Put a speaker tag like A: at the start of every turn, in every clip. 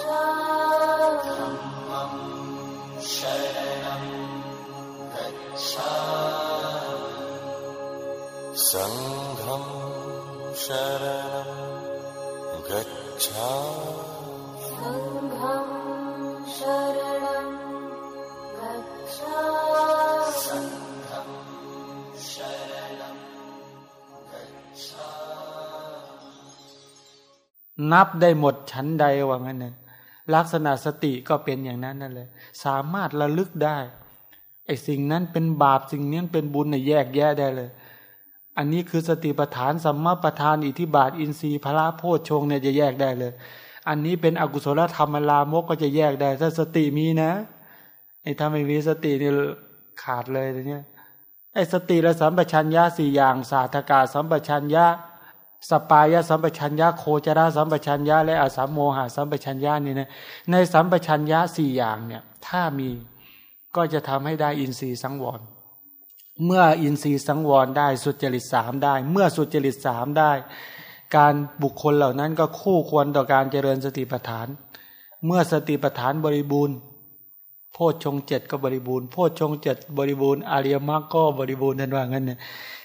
A: सङ्घं शरणं गच्छामि
B: सङ्घं शरणं गच्छामि
C: นับได้หมดชั้นใดว่างั้นเนี่ย ลักษณะสติก็เป็นอย่างนั้นนั่นเลยสามารถระลึกได้ไอ้สิ่งนั้นเป็นบาปสิ่งนี้เป็นบุญเนี่ยแยกแยะได้เลย อันนี้คือสติปัฏฐานสัมมาปัฏฐานอิทิบาท อินทรีย์พระโพชฌงเนี่ยจะแยกได้เลย อันนี้เป็นอกุศลธรรมลามกก็จะแยกได้ ถ้าสติมีนะไอ้ถ้าไม่มีสติเนี่ยขาดเลยเนี้ยไอ้สติและสัมปชัญญะสี่อย่างสาธกาสัมปชัญญะ สปายะสัมปชัญญะโคจราสัมปชัญญะและอาสัมโมหะสัมปชัญญะนี่นะในสัมปชัญญะสี่อย่างเนี่ยถ้ามีก็จะทำให้ได้อินทรีย์สังวร เมื่ออินทรีย์สังวรได้สุจริตสามได้ เมื่อสุจริตสามได้ การบุคคลเหล่านั้นก็คู่ควรต่อการเจริญสติปัฏฐาน เมื่อสติปัฏฐานบริบูรณ์โพชฌงเจ็ดก็บริบูรณ์โพชฌงเจ็ดบริบูรณ์อาริยมรรคก็บริบูรณ์นั่นว่างั้นเนี่ย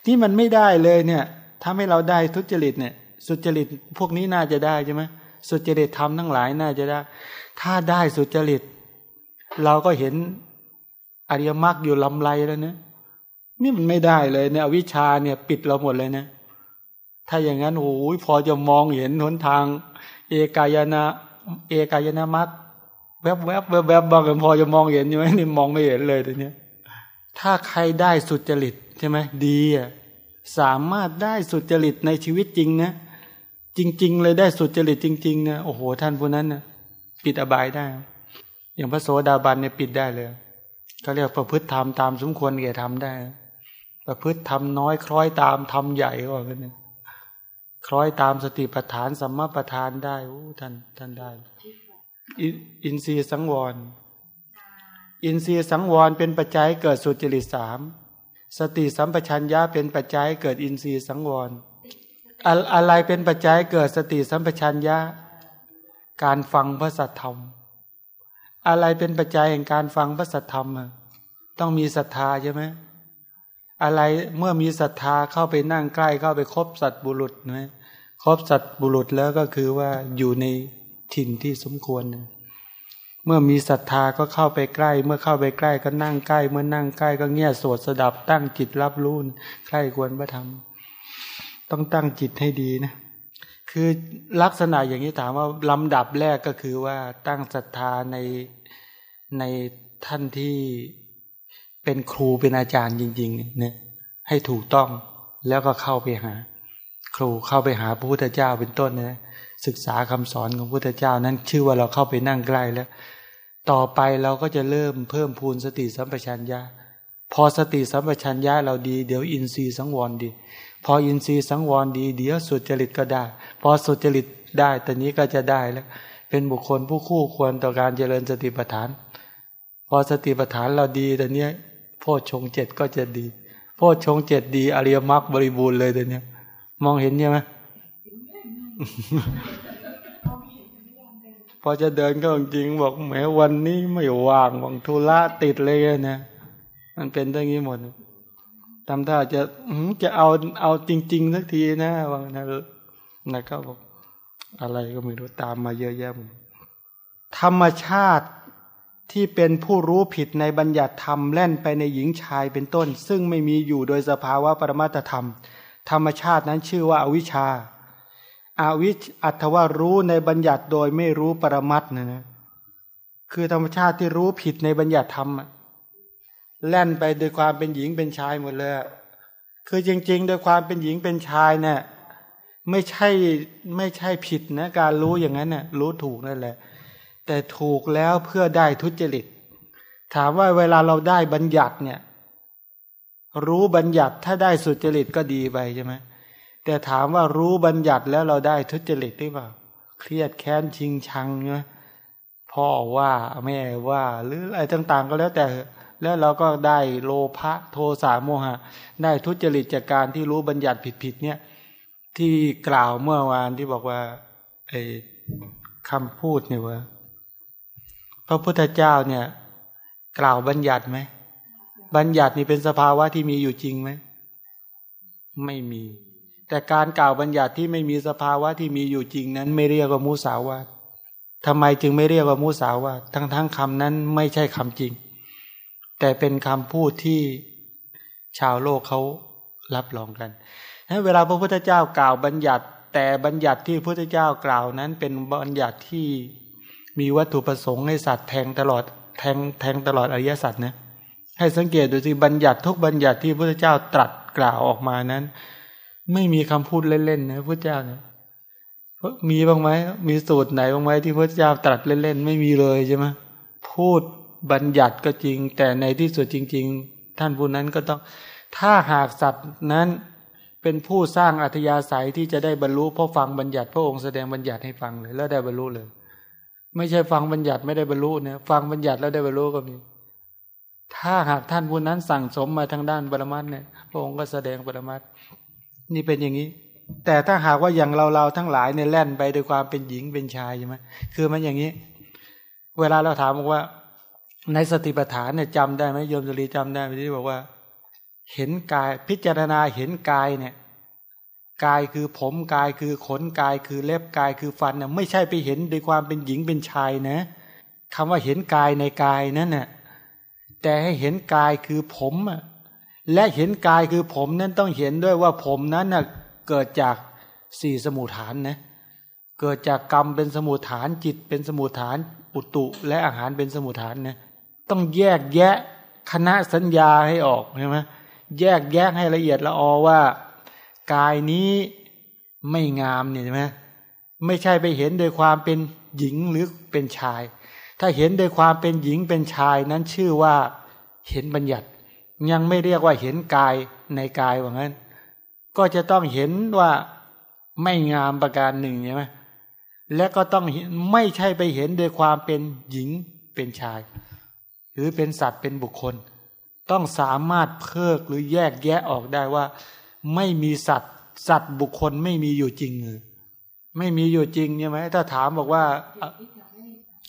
C: ที่มันไม่ได้เลยเนี่ย ถ้าให้เราได้ทุจริตเนี่ย สุจริตพวกนี้น่าจะได้ใช่ไหมสุจริตทำทั้งหลายน่าจะได้ ถ้าได้สุจริต เราก็เห็นอริยมรรคอยู่ลำไรแล้วเนี่ยนี่มันไม่ได้เลยเนี่ยวิชาเนี่ยปิดเราหมดเลยนี่ยถ้าอย่างนั้นโอ้ยพอจะมองเห็นหนทาง เอกายนาเอกายนามรรคแวบแวบแวบแวบบางคนพอจะมองเห็นใช่ไหมนี่มองไม่เห็นเลยตัวเนี้ถ้าใครได้สุจริตใช่ไหมดีอะ สามารถได้สุจริตในชีวิตจริงนะ จริง ๆ เลยได้สุจริตจริงๆนะโอ้โหท่านผู้นั้นนะปิดอบายได้ อย่างพระโสดาบันเนี่ยปิดได้เลยเขาเรียกประพฤติธรรมตามสมควรแก่ทำได้ ประพฤติธรรมน้อยคล้อยตามทำใหญ่ก็ว่ากันคล้อยตามสติปัฏฐานสัมมาปัฏฐานได้โอ้ท่านท่านได้อิอินทรีย์สังวร อินทรีย์สังวรเป็นปัจจัยเกิดสุจริตสาม สติสัมปชัญญะเป็นปัจจัยเกิดอินทรีย์สังวร อะไรเป็นปัจจัยเกิดสติสัมปชัญญะ การฟังพระสัทธรรม อะไรเป็นปัจจัยแห่งการฟังพระสัทธรรม ต้องมีศรัทธาใช่ไหมอะไรเมื่อมีศรัทธาเข้าไปนั่งใกล้เข้าไปคบสัตบุรุษนะคบสัตบุรุษแล้วก็คือว่าอยู่ในถิ่นที่สมควรนะ เมื่อมีศรัทธาก็เข้าไปใกล้ เมื่อเข้าไปใกล้ก็นั่งใกล้ เมื่อนั่งใกล้ก็เงี่ยสวดสดับตั้งจิตรับรู้ใกล้ควรพระธรรม ต้องตั้งจิตให้ดีนะ คือลักษณะอย่างนี้ถามว่าลำดับแรกก็คือว่าตั้งศรัทธาในในท่านที่เป็นครูเป็นอาจารย์จริง ๆ เนี่ย ให้ถูกต้องแล้วก็เข้าไปหา ครูเข้าไปหาพระพุทธเจ้าเป็นต้นนะศึกษาคำสอนของพระพุทธเจ้านั้นชื่อว่าเราเข้าไปนั่งใกล้แล้ว ต่อไปเราก็จะเริ่มเพิ่มพูนสติสัมปชัญญะ พอสติสัมปชัญญะเราดี เดี๋ยวอินทรีย์สังวรดี พออินทรีย์สังวรดี เดี๋ยวสุจริตก็ได้ พอสุจริตได้ตอนนี้ก็จะได้แล้ว เป็นบุคคลผู้คู่ควรต่อการเจริญสติปัฏฐาน พอสติปัฏฐานเราดีตอนนี้โพชงเจ็ดก็จะดี โพชงเจ็ดดีอริยมรรคบริบูรณ์เลยตอนนี้มองเห็นใช่ไหม พอจะเดินก็จริงบอกแหมวันนี้ไม่ว่างวังธุระติดเลยนะมันเป็นอย่างนี้หมดทำท่าจะจะเอาเอาจริง ๆ สักทีนะวังนะนะก็บอกอะไรก็ไม่รู้ตามมาเยอะแยะธรรมชาติที่เป็นผู้รู้ผิดในบัญญัติธรรมแล่นไปในหญิงชายเป็นต้น ซึ่งไม่มีอยู่โดยสภาวะปรมาตธรรม ธรรมชาตินั้นชื่อว่าอวิชชา อาวิชอัตว่ารู้ในบัญญัติโดยไม่รู้ปรมัตนะนะคือธรรมชาติที่รู้ผิดในบัญญัติธรรมแล่นไปโดยความเป็นหญิงเป็นชายหมดเลยคือจริง ๆ โดยความเป็นหญิงเป็นชายเนี่ยไม่ใช่ไม่ใช่ผิดนะการรู้อย่างนั้นเนี่ยรู้ถูกนั่นแหละ แต่ถูกแล้วเพื่อได้ทุจริต ถามว่าเวลาเราได้บัญญัติเนี่ย รู้บัญญัติถ้าได้สุจริตก็ดีไปใช่ไหม แต่ถามว่ารู้บัญญัติแล้วเราได้ทุจริตหรือเปล่า เครียดแค้นชิงชังเนาะพ่อว่าแม่ว่า หรืออะไรต่าง ๆ ก็แล้วแต่ แล้วเราก็ได้โลภะโทสะโมหะ ได้ทุจริตจากการที่รู้บัญญัติผิดๆเนี่ยที่กล่าวเมื่อวานที่บอกว่าไอ้คำพูดเนี่ยว่าพระพุทธเจ้าเนี่ย กล่าวบัญญัติไหม บัญญัตินี่เป็นสภาวะที่มีอยู่จริงไหม ไม่มี แต่การกล่าวบัญญัติที่ไม่มีสภาวะที่มีอยู่จริงนั้น ไม่เรียกว่ามุสาวาททำไมจึงไม่เรียกว่ามุสาวาททั้งทั้งคำนั้นไม่ใช่คำจริง แต่เป็นคำพูดที่ชาวโลกเขารับรองกันเวลาพระพุทธเจ้ากล่าวบัญญัติ แต่บัญญัติที่พระพุทธเจ้ากล่าวนั้น เป็นบัญญัติที่มีวัตถุประสงค์ให้สัตว์แทงตลอดแทงแทงตลอดอริยสัจนะให้สังเกตดูสิบัญญัติทุกบัญญัติที่พระพุทธเจ้าตรัสกล่าวออกมานั้น ไม่มีคำพูดเล่นๆนะพระเจ้าเนี่ยมีบ้างไหมมีสูตรไหนบ้างไหมที่พระเจ้าตรัสเล่นๆ ไม่มีเลยใช่ไหมพูดบัญญัติก็จริง แต่ในที่สุดจริง ๆ ท่านผู้นั้นก็ต้อง ถ้าหากสัตว์นั้นเป็นผู้สร้างอัธยาศัยที่จะได้บรรลุเพราะฟังบัญญัติพระองค์แสดงบัญญัติให้ฟังเลย แล้วได้บรรลุเลย ไม่ใช่ฟังบัญญัติไม่ได้บรรลุเนี่ยฟังบัญญัติแล้วได้บรรลุก็มี ถ้าหากท่านผู้นั้นสั่งสมมาทางด้านปรมัตเนี่ยพระองค์ก็แสดงปรมัต นี่เป็นอย่างนี้ แต่ถ้าหากว่าอย่างเราเราทั้งหลายเนี่ยแล่นไปด้วยความเป็นหญิงเป็นชายใช่ไหมคือมันอย่างนี้ เวลาเราถามบอกว่า ในสติปัฏฐานเนี่ยจำได้ไหมโยมสุรีจำได้ไหมที่บอกว่า เห็นกายพิจารณาเห็นกายเนี่ยกายคือผมกายคือขนกายคือเล็บกายคือฟันน่ะไม่ใช่ไปเห็นด้วยความเป็นหญิงเป็นชายนะคำว่าเห็นกายในกายนั่นน่ะแต่ให้เห็นกายคือผมอะ และเห็นกายคือผมนั้นต้องเห็นด้วยว่าผมนั้นน่ะเกิดจากสี่สมุทฐานนะเกิดจากกรรมเป็นสมุทฐานจิตเป็นสมุทฐานอุตุและอาหารเป็นสมุทฐานนะต้องแยกแยะคณะสัญญาให้ออกใช่ไหมแยกแยะให้ละเอียดละออว่า กายนี้ไม่งามเนี่ยใช่ไหมไม่ใช่ไปเห็นโดยความเป็นหญิงหรือเป็นชาย ถ้าเห็นโดยความเป็นหญิงเป็นชายนั้นชื่อว่าเห็นบัญญัติ ยังไม่เรียกว่าเห็นกายในกายว่างั้น ก็จะต้องเห็นว่าไม่งามประการหนึ่งใช่ไหมและก็ต้องไม่ใช่ไปเห็นโดยความเป็นหญิงเป็นชาย หรือเป็นสัตว์เป็นบุคคล ต้องสามารถเพิกหรือแยกแยะออกได้ว่า ไม่มีสัตว์ สัตว์บุคคลไม่มีอยู่จริงไม่มีอยู่จริงใช่ไหมถ้าถามบอกว่า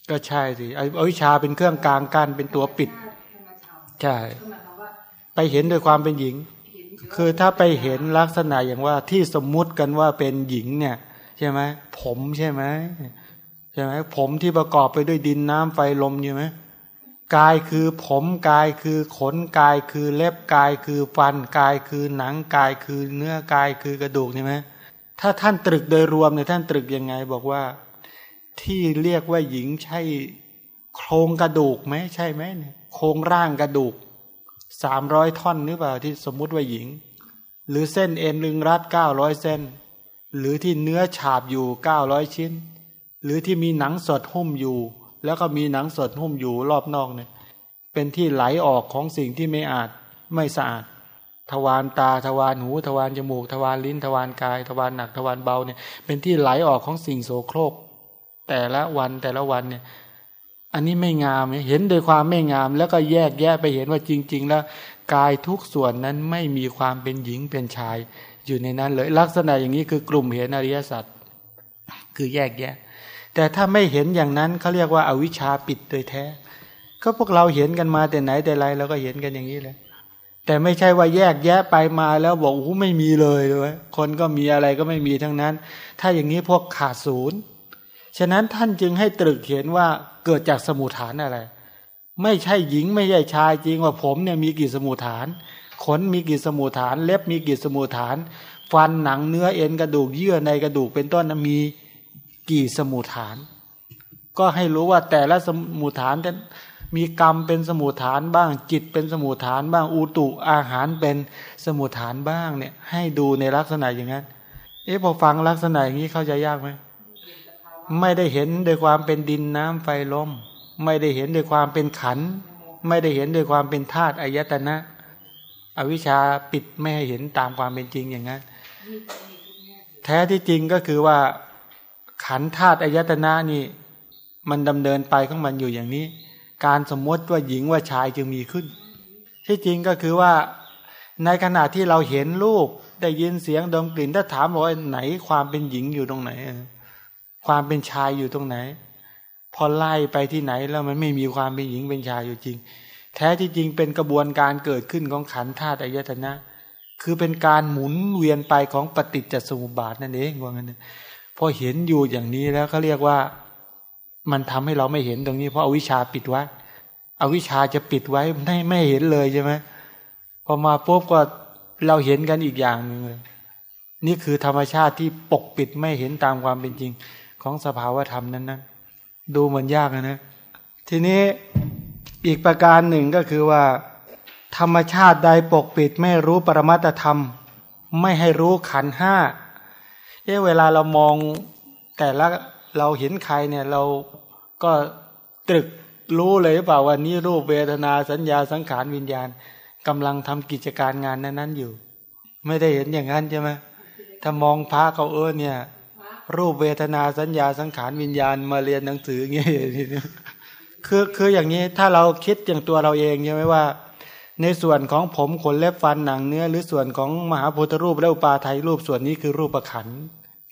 C: ก็ใช่สิอวิชาเป็นเครื่องกลางกันเป็นตัวปิด ใช่ ไปเห็นโดยความเป็นหญิง คือถ้าไปเห็นลักษณะอย่างว่าที่สมมุติกันว่าเป็นหญิงเนี่ยใช่ไหมผมใช่ไหมใช่ไหมผมที่ประกอบไปด้วยดินน้ำไฟลมใช่ไหมกายคือผมกายคือขนกายคือเล็บกายคือฟันกายคือหนังกายคือเนื้อกายคือกระดูกใช่ไหมถ้าท่านตรึกโดยรวมเนี่ยท่านตรึกยังไง บอกว่าที่เรียกว่าหญิงใช่โครงกระดูกไหมใช่ไหมโครงร่างกระดูก สามร้อยท่อนหรือเปล่าที่สมมุติว่าหญิง หรือเส้นเอ็นลึงรัดเก้าร้อยเส้น หรือที่เนื้อฉาบอยู่เก้าร้อยชิ้น หรือที่มีหนังสดหุ้มอยู่ แล้วก็มีหนังสดหุ้มอยู่รอบนอกเนี่ยเป็นที่ไหลออกของสิ่งที่ไม่อาจไม่สะอาด ทวารตาทวารหูทวารจมูก ทวารลิ้น ทวารกาย ทวารหนักทวารเบาเนี่ยเป็นที่ไหลออกของสิ่งโสโครก แต่ละวันแต่ละวันเนี่ย อันนี้ไม่งามเห็นโดยความไม่งาม แล้วก็แยกแยะไปเห็นว่าจริง ๆ แล้วกายทุกส่วนนั้นไม่มีความเป็นหญิงเป็นชาย อยู่ในนั้นเลยลักษณะอย่างนี้คือกลุ่มเห็นอริยสัจคือแยกแยะ แต่ถ้าไม่เห็นอย่างนั้นเขาเรียกว่าอาวิชชาปิดโดยแท้ ก็พวกเราเห็นกันมาแต่ไหนแต่ไรเราก็เห็นกันอย่างนี้เลยแต่ไม่ใช่ว่าแยกแยะไปมาแล้วบอกโอ้ไม่มีเลยเลยคนก็มีอะไรก็ไม่มีทั้งนั้น ถ้าอย่างนี้พวกขาดศูนย์ฉะนั้นท่านจึงให้ตรึกเห็นว่า เกิดจากสมุทฐานอะไร ไม่ใช่หญิงไม่ใช่ชายจริงว่าผมเนี่ยมีกี่สมุทฐาน ขนมีกี่สมุทฐาน เล็บมีกี่สมุทฐาน ฟันหนังเนื้อเอ็นกระดูกเยื่อในกระดูกเป็นต้นนะมีกี่สมุทฐาน ก็ให้รู้ว่าแต่ละสมุทฐานจะมีกรรมเป็นสมุทฐานบ้างจิตเป็นสมุทฐานบ้างอุตุอาหารเป็นสมุทฐานบ้างเนี่ยให้ดูในลักษณะอย่างนั้น เอ๊ะพอฟังลักษณะอย่างนี้เข้าใจยากไหม ไม่ได้เห็นโดยความเป็นดินน้ำไฟลม ไม่ได้เห็นโดยความเป็นขัน ไม่ได้เห็นโดยความเป็นธาตุอายตนะ อวิชชาปิดไม่ให้เห็นตามความเป็นจริงอย่างนั้น แท้ที่จริงก็คือว่าขันธาตุอายตนะนี่ มันดำเนินไปของมันอยู่อย่างนี้ การสมมติว่าหญิงว่าชายจึงมีขึ้น ที่จริงก็คือว่าในขณะที่เราเห็นรูปได้ยินเสียงดมกลิ่นถ้าถามว่าไหนความเป็นหญิงอยู่ตรงไหน ความเป็นชายอยู่ตรงไหน พอไล่ไปที่ไหนแล้วมันไม่มีความเป็นหญิงเป็นชายอยู่จริง แท้ที่จริงเป็นกระบวนการเกิดขึ้นของขันธาตุอายตนะ คือเป็นการหมุนเวียนไปของปฏิจจสมุปบาทนั่นเองว่างั้นพอเห็นอยู่อย่างนี้แล้วเขาเรียกว่ามันทำให้เราไม่เห็นตรงนี้ เพราะอาวิชาปิดไว้อวิชชาจะปิดไว้ไม่ไม่เห็นเลยใช่ไหมพอมาปุ๊บก็เราเห็นกันอีกอย่างหนึ่งเลยนี่คือธรรมชาติที่ปกปิดไม่เห็นตามความเป็นจริง ของสภาวธรรมนั้นนั้นดูเหมือนยากนะ ทีนี้อีกประการหนึ่งก็คือว่า ธรรมชาติใดปกปิดไม่รู้ปรมัตธรรม ไม่ให้รู้ขันห้าเอ๊ะเวลาเรามองแต่ละเราเห็นใครเนี่ยเราก็ตรึกรู้เลยเปล่าวันนี้รูปเวทนาสัญญาสังขารวิญญาณกำลังทำกิจการงานนั้น ๆ อยู่ ไม่ได้เห็นอย่างนั้นใช่ไหมถ้ามองพระเขาเออเนี่ย รูปเวทนาสัญญาสังขารวิญญาณมาเรียนหนังสือเงี้ยคือคืออย่างนี้ถ้าเราคิดอย่างตัวเราเองใช่ไหมว่า ในส่วนของผมขนเล็บฟันหนังเนื้อ หรือส่วนของมหาพุทธรูปและอุปาไทยรูปส่วนนี้คือรูปประขัน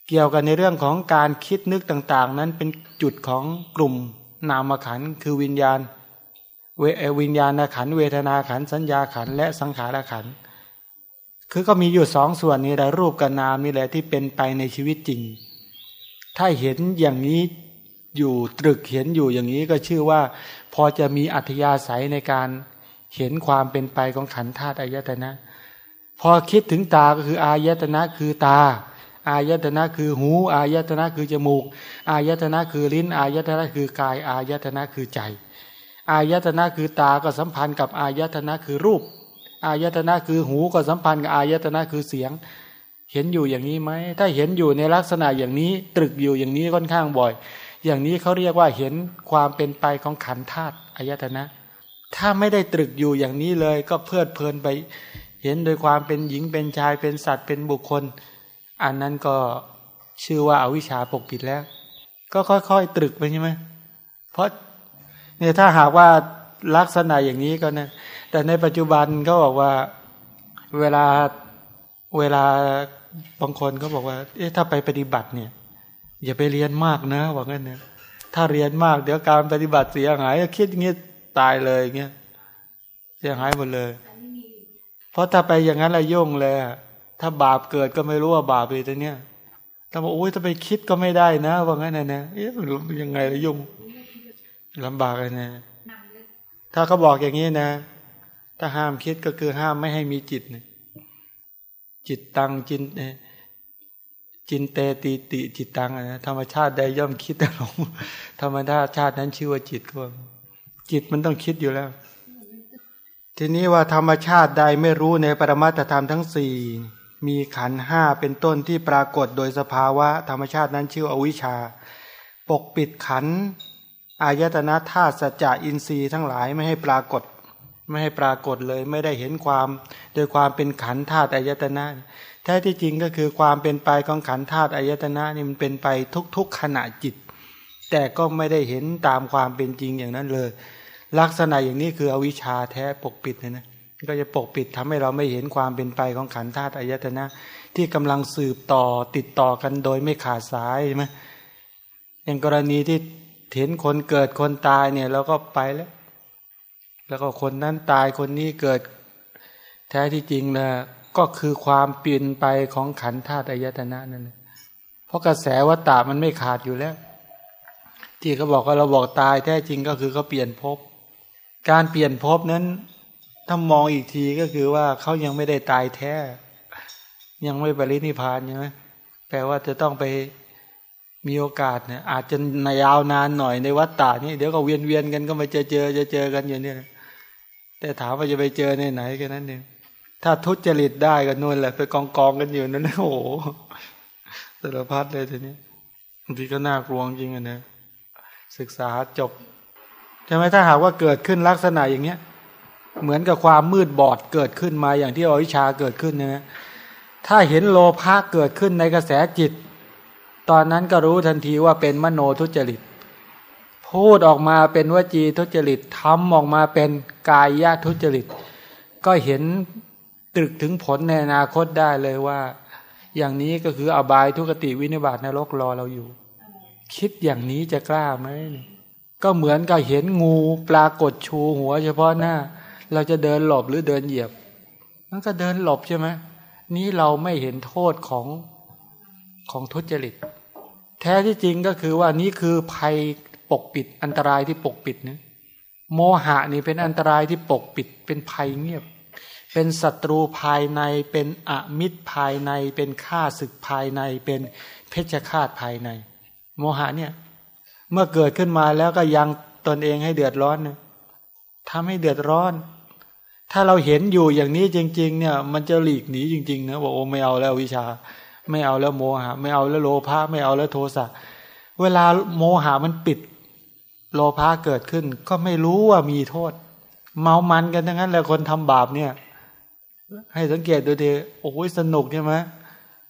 C: เกี่ยวกันในเรื่องของการคิดนึกต่างๆ นั้นเป็นจุดของกลุ่มนามขันคือวิญญาณ เววิญญาณขันเวทนาขันสัญญาขันและสังขารขันคือก็มีอยู่สองส่วนนี้แหละรูปกับนามนี่แหละที่เป็นไปในชีวิตจริง ถ้าเห็นอย่างนี้อยู่ตรึกเห็นอยู่อย่างนี้ก็ชื่อว่า พอจะมีอัธยาศัยในการเห็นความเป็นไปของขันธาตุอายตนะ พอคิดถึงตาก็คืออายตนะคือตา อายตนะคือหู อายตนะคือจมูก อายตนะคือลิ้น อายตนะคือกาย อายตนะคือใจ อายตนะคือตาก็สัมพันธ์กับอายตนะคือรูป อายตนะคือหูก็สัมพันธ์กับอายตนะคือเสียง เห็นอยู่อย่างนี้ไหม ถ้าเห็นอยู่ในลักษณะอย่างนี้ ตรึกอยู่อย่างนี้ค่อนข้างบ่อย อย่างนี้เขาเรียกว่าเห็นความเป็นไปของขันธาตุอายตนะ ถ้าไม่ได้ตรึกอยู่อย่างนี้เลย ก็เพลิดเพลินไป เห็นโดยความเป็นหญิงเป็นชายเป็นสัตว์เป็นบุคคล อันนั้นก็ชื่อว่าอาวิชชาปกปิดแล้ว ก็ค่อยๆ ตรึกไปใช่ไหมเพราะเนี่ยถ้าหากว่าลักษณะอย่างนี้ก็นะแต่ในปัจจุบันเขาบอกว่าเวลา เวลาบางคนเขาบอกว่า เอ๊ะถ้าไปปฏิบัติเนี่ย อย่าไปเรียนมากนะว่างั้นเนี่ย ถ้าเรียนมากเดี๋ยวการปฏิบัติเสียหายคิดอย่างนี้ตายเลยเงี้ยเสียหายหมดเลย เพราะถ้าไปอย่างนั้นละยุ่งเลย ถ้าบาปเกิดก็ไม่รู้ว่าบาปเลยแต่เนี้ยถ้าบอกโอ้ยถ้าไปคิดก็ไม่ได้นะว่างั้นนะเนี่ยเอ๊ะยังไงละยุ่งลำบากเลยนะ ถ้าเขาบอกอย่างนี้นะ ถ้าห้ามคิดก็คือห้ามไม่ให้มีจิตน จิตตังจินจินเตติติจิตตังนะธรรมชาติใดย่อมคิดแต่หลงธรรมชาติชาตินั้นชื่อว่าจิตก็จิตมันต้องคิดอยู่แล้ว ทีนี้ว่าธรรมชาติใดไม่รู้ในปรมัตธรรมทั้งสี่มีขันห้าเป็นต้นที่ปรากฏโดยสภาวะ ธรรมชาตินั้นชื่ออวิชชา ปกปิดขันอายตนะธาตุสัจจะอินทรีย์ทั้งหลายไม่ให้ปรากฏ ไม่ให้ปรากฏเลยไม่ได้เห็นความโดยความเป็นขันธาตุอายตนะแท้ที่จริงก็คือความเป็นไปของขันธาตุอายตนะนี่มันเป็นไปทุก ๆขณะจิต แต่ก็ไม่ได้เห็นตามความเป็นจริงอย่างนั้นเลย ลักษณะอย่างนี้คืออวิชชาแท้ปกปิดนะนะก็จะปกปิดทำให้เราไม่เห็นความเป็นไปของขันธาตุอายตนะ ที่กำลังสืบต่อติดต่อกันโดยไม่ขาดสายใช่ไหมอย่างกรณีที่เห็นคนเกิดคนตายเนี่ยเราก็ไปแล้ว แล้วก็คนนั้นตายคนนี้เกิด แท้ที่จริงนะก็คือความเปลี่ยนไปของขันธาตุอายตนะนั่นเพราะกระแสวัตตามันไม่ขาดอยู่แล้ว ที่เขาบอกว่าเราบอกตายแท้จริงก็คือเขาเปลี่ยนภพการเปลี่ยนภพนั้นถ้ามองอีกทีก็คือว่าเขายังไม่ได้ตายแท้ ยังไม่ปรินิพานใช่ไหมแปลว่าจะต้องไปมีโอกาสเนี่ยอาจจะนายาวนานหน่อยในวัดตานี่เดี๋ยวก็เวียนเวียนกันก็มาเจอเจอจะเจอกันอย่างนี้ แต่ถามว่าจะไปเจอในไหนแค่นั้นเองถ้าทุจริตได้กันนู่นแหละ ไปกองกองกันอยู่นั่นโอ้โหสารพัดเลยทีนี้บางทีก็น่ากลัวจริงๆนะศึกษาจบใช่ไหมถ้าหากว่าเกิดขึ้นลักษณะอย่างเนี้ย เหมือนกับความมืดบอดเกิดขึ้นมาอย่างที่อวิชชาเกิดขึ้นนะถ้าเห็นโลภะเกิดขึ้นในกระแสจิต ตอนนั้นก็รู้ทันทีว่าเป็นมโนทุจริต พูดออกมาเป็นวจีทุจริตทำออกมาเป็นกายยะทุจริต ก็เห็นตรึกถึงผลในอนาคตได้เลยว่า อย่างนี้ก็คืออบายทุกติวินิบาตนรกรอเราอยู่ คิดอย่างนี้จะกล้าไหมก็เหมือนกับเห็นงูปรากฏชูหัว เฉพาะหน้า เราจะเดินหลบหรือเดินเหยียบ มันก็เดินหลบใช่ไหมนี้เราไม่เห็นโทษของของทุจริต แท้ที่จริงก็คือว่านี้คือภัย ปกปิด อันตรายที่ปกปิดเนะโมหะนี่เป็นอันตรายที่ปกปิด เป็นภัยเงียบ เป็นศัตรูภายใน เป็นอมิตรภายใน เป็นฆ่าศึกภายใน เป็นเพชฌฆาตภายใน โมหะเนี่ย เมื่อเกิดขึ้นมาแล้วก็ยังตนเองให้เดือดร้อนนะทำให้เดือดร้อน ถ้าเราเห็นอยู่อย่างนี้จริง ๆ เนี่ย มันจะหลีกหนีจริงๆนะบอกโอ้ไม่เอาแล้ววิชา ไม่เอาแล้วโมหะ ไม่เอาแล้วโลภะไม่เอาแล้วโทสะเวลาโมหะมันปิด โลภะเกิดขึ้น ก็ไม่รู้ว่ามีโทษ เมามันกันทั้งนั้นแหละคนทำบาปเนี่ย ให้สังเกตดูดีโอ้ยสนุกใช่ไหม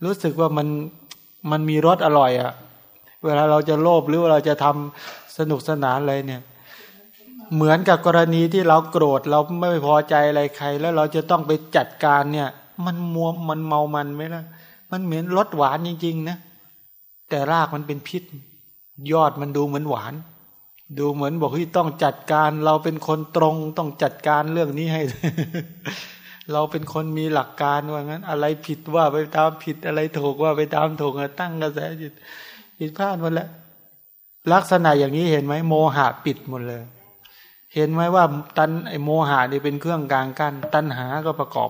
C: รู้สึกว่ามันมันมีรสอร่อยอะ่ะ เวลาเราจะโลภหรือว่าเราจะทำสนุกสนานอะไรเนี่ย เหมือนกับกรณีที่เราโกรธเราไม่พอใจอะไรใคร แล้วเราจะต้องไปจัดการเนี่ย มันมัวมันเมามันไหมล่ะ มันเหมือนรสหวานจริง ๆ นะ แต่รากมันเป็นพิษ ยอดมันดูเหมือนหวาน ดูเหมือนบอกที่ต้องจัดการ เราเป็นคนตรงต้องจัดการเรื่องนี้ให้ เราเป็นคนมีหลักการว่างั้น อะไรผิดว่าไปตามผิดอะไรถูกว่าไปตามถูกตั้งกระแสจิตผิดพลาดหมดแล้วลักษณะอย่างนี้เห็นไหมโมหะปิดหมดเลย เห็นไหมว่าตันไอโมหะนี่เป็นเครื่องกลางกั้นตันหาก็ประกอบ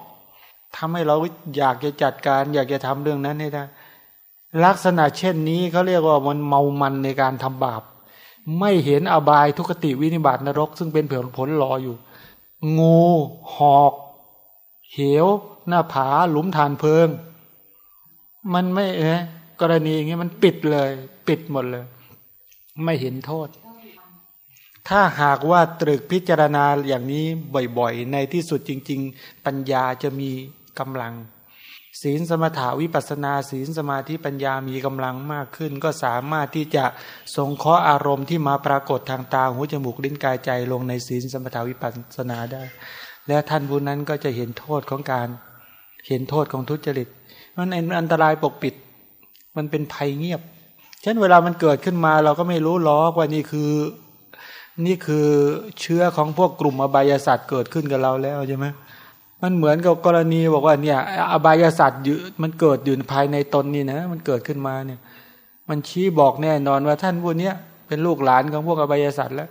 C: ทำให้เราอยากจะจัดการ อยากจะทำเรื่องนั้นให้ได้ลักษณะเช่นนี้เขาเรียกว่ามันเมามันในการทำบาป ไม่เห็นอบายทุกติวินิบาตนรก ซึ่งเป็นผลผลรออยู่ งูหอก เหว หน้าผา หลุมฐานเพลิง มันไม่เออกรณีอย่างนี้มันปิดเลย ปิดหมดเลย ไม่เห็นโทษ ถ้าหากว่าตรึกพิจารณาอย่างนี้บ่อยๆ ในที่สุดจริง ๆ ปัญญาจะมีกำลัง ศีลสมถาวิปัสนาศีลสมาธิปัญญามีกำลังมากขึ้น ก็สามารถที่จะทรงเคาะอารมณ์ที่มาปรากฏทางตาหูจมูกลิ้นกายใจลงในศีลสมถาวิปัสนาได้ และท่านผู้นั้นก็จะเห็นโทษของการเห็นโทษของทุจริตมันอันตรายปกปิด มันเป็นภัยเงียบเช่นเวลามันเกิดขึ้นมาเราก็ไม่รู้ล้อว่านี่คือ นี่คือเชื้อของพวกกลุ่มอบายศาสตร์เกิดขึ้นกับเราแล้วใช่ไหม มันเหมือนกับกรณีบอกว่าเนี่ยอบายศาสตร์มันเกิดอยู่ภายในตนนี่นะมันเกิดขึ้นมาเนี่ย มันชี้บอกแน่นอนว่าท่านพวกนี้เป็นลูกหลานของพวกอบายศาสตร์แล้ว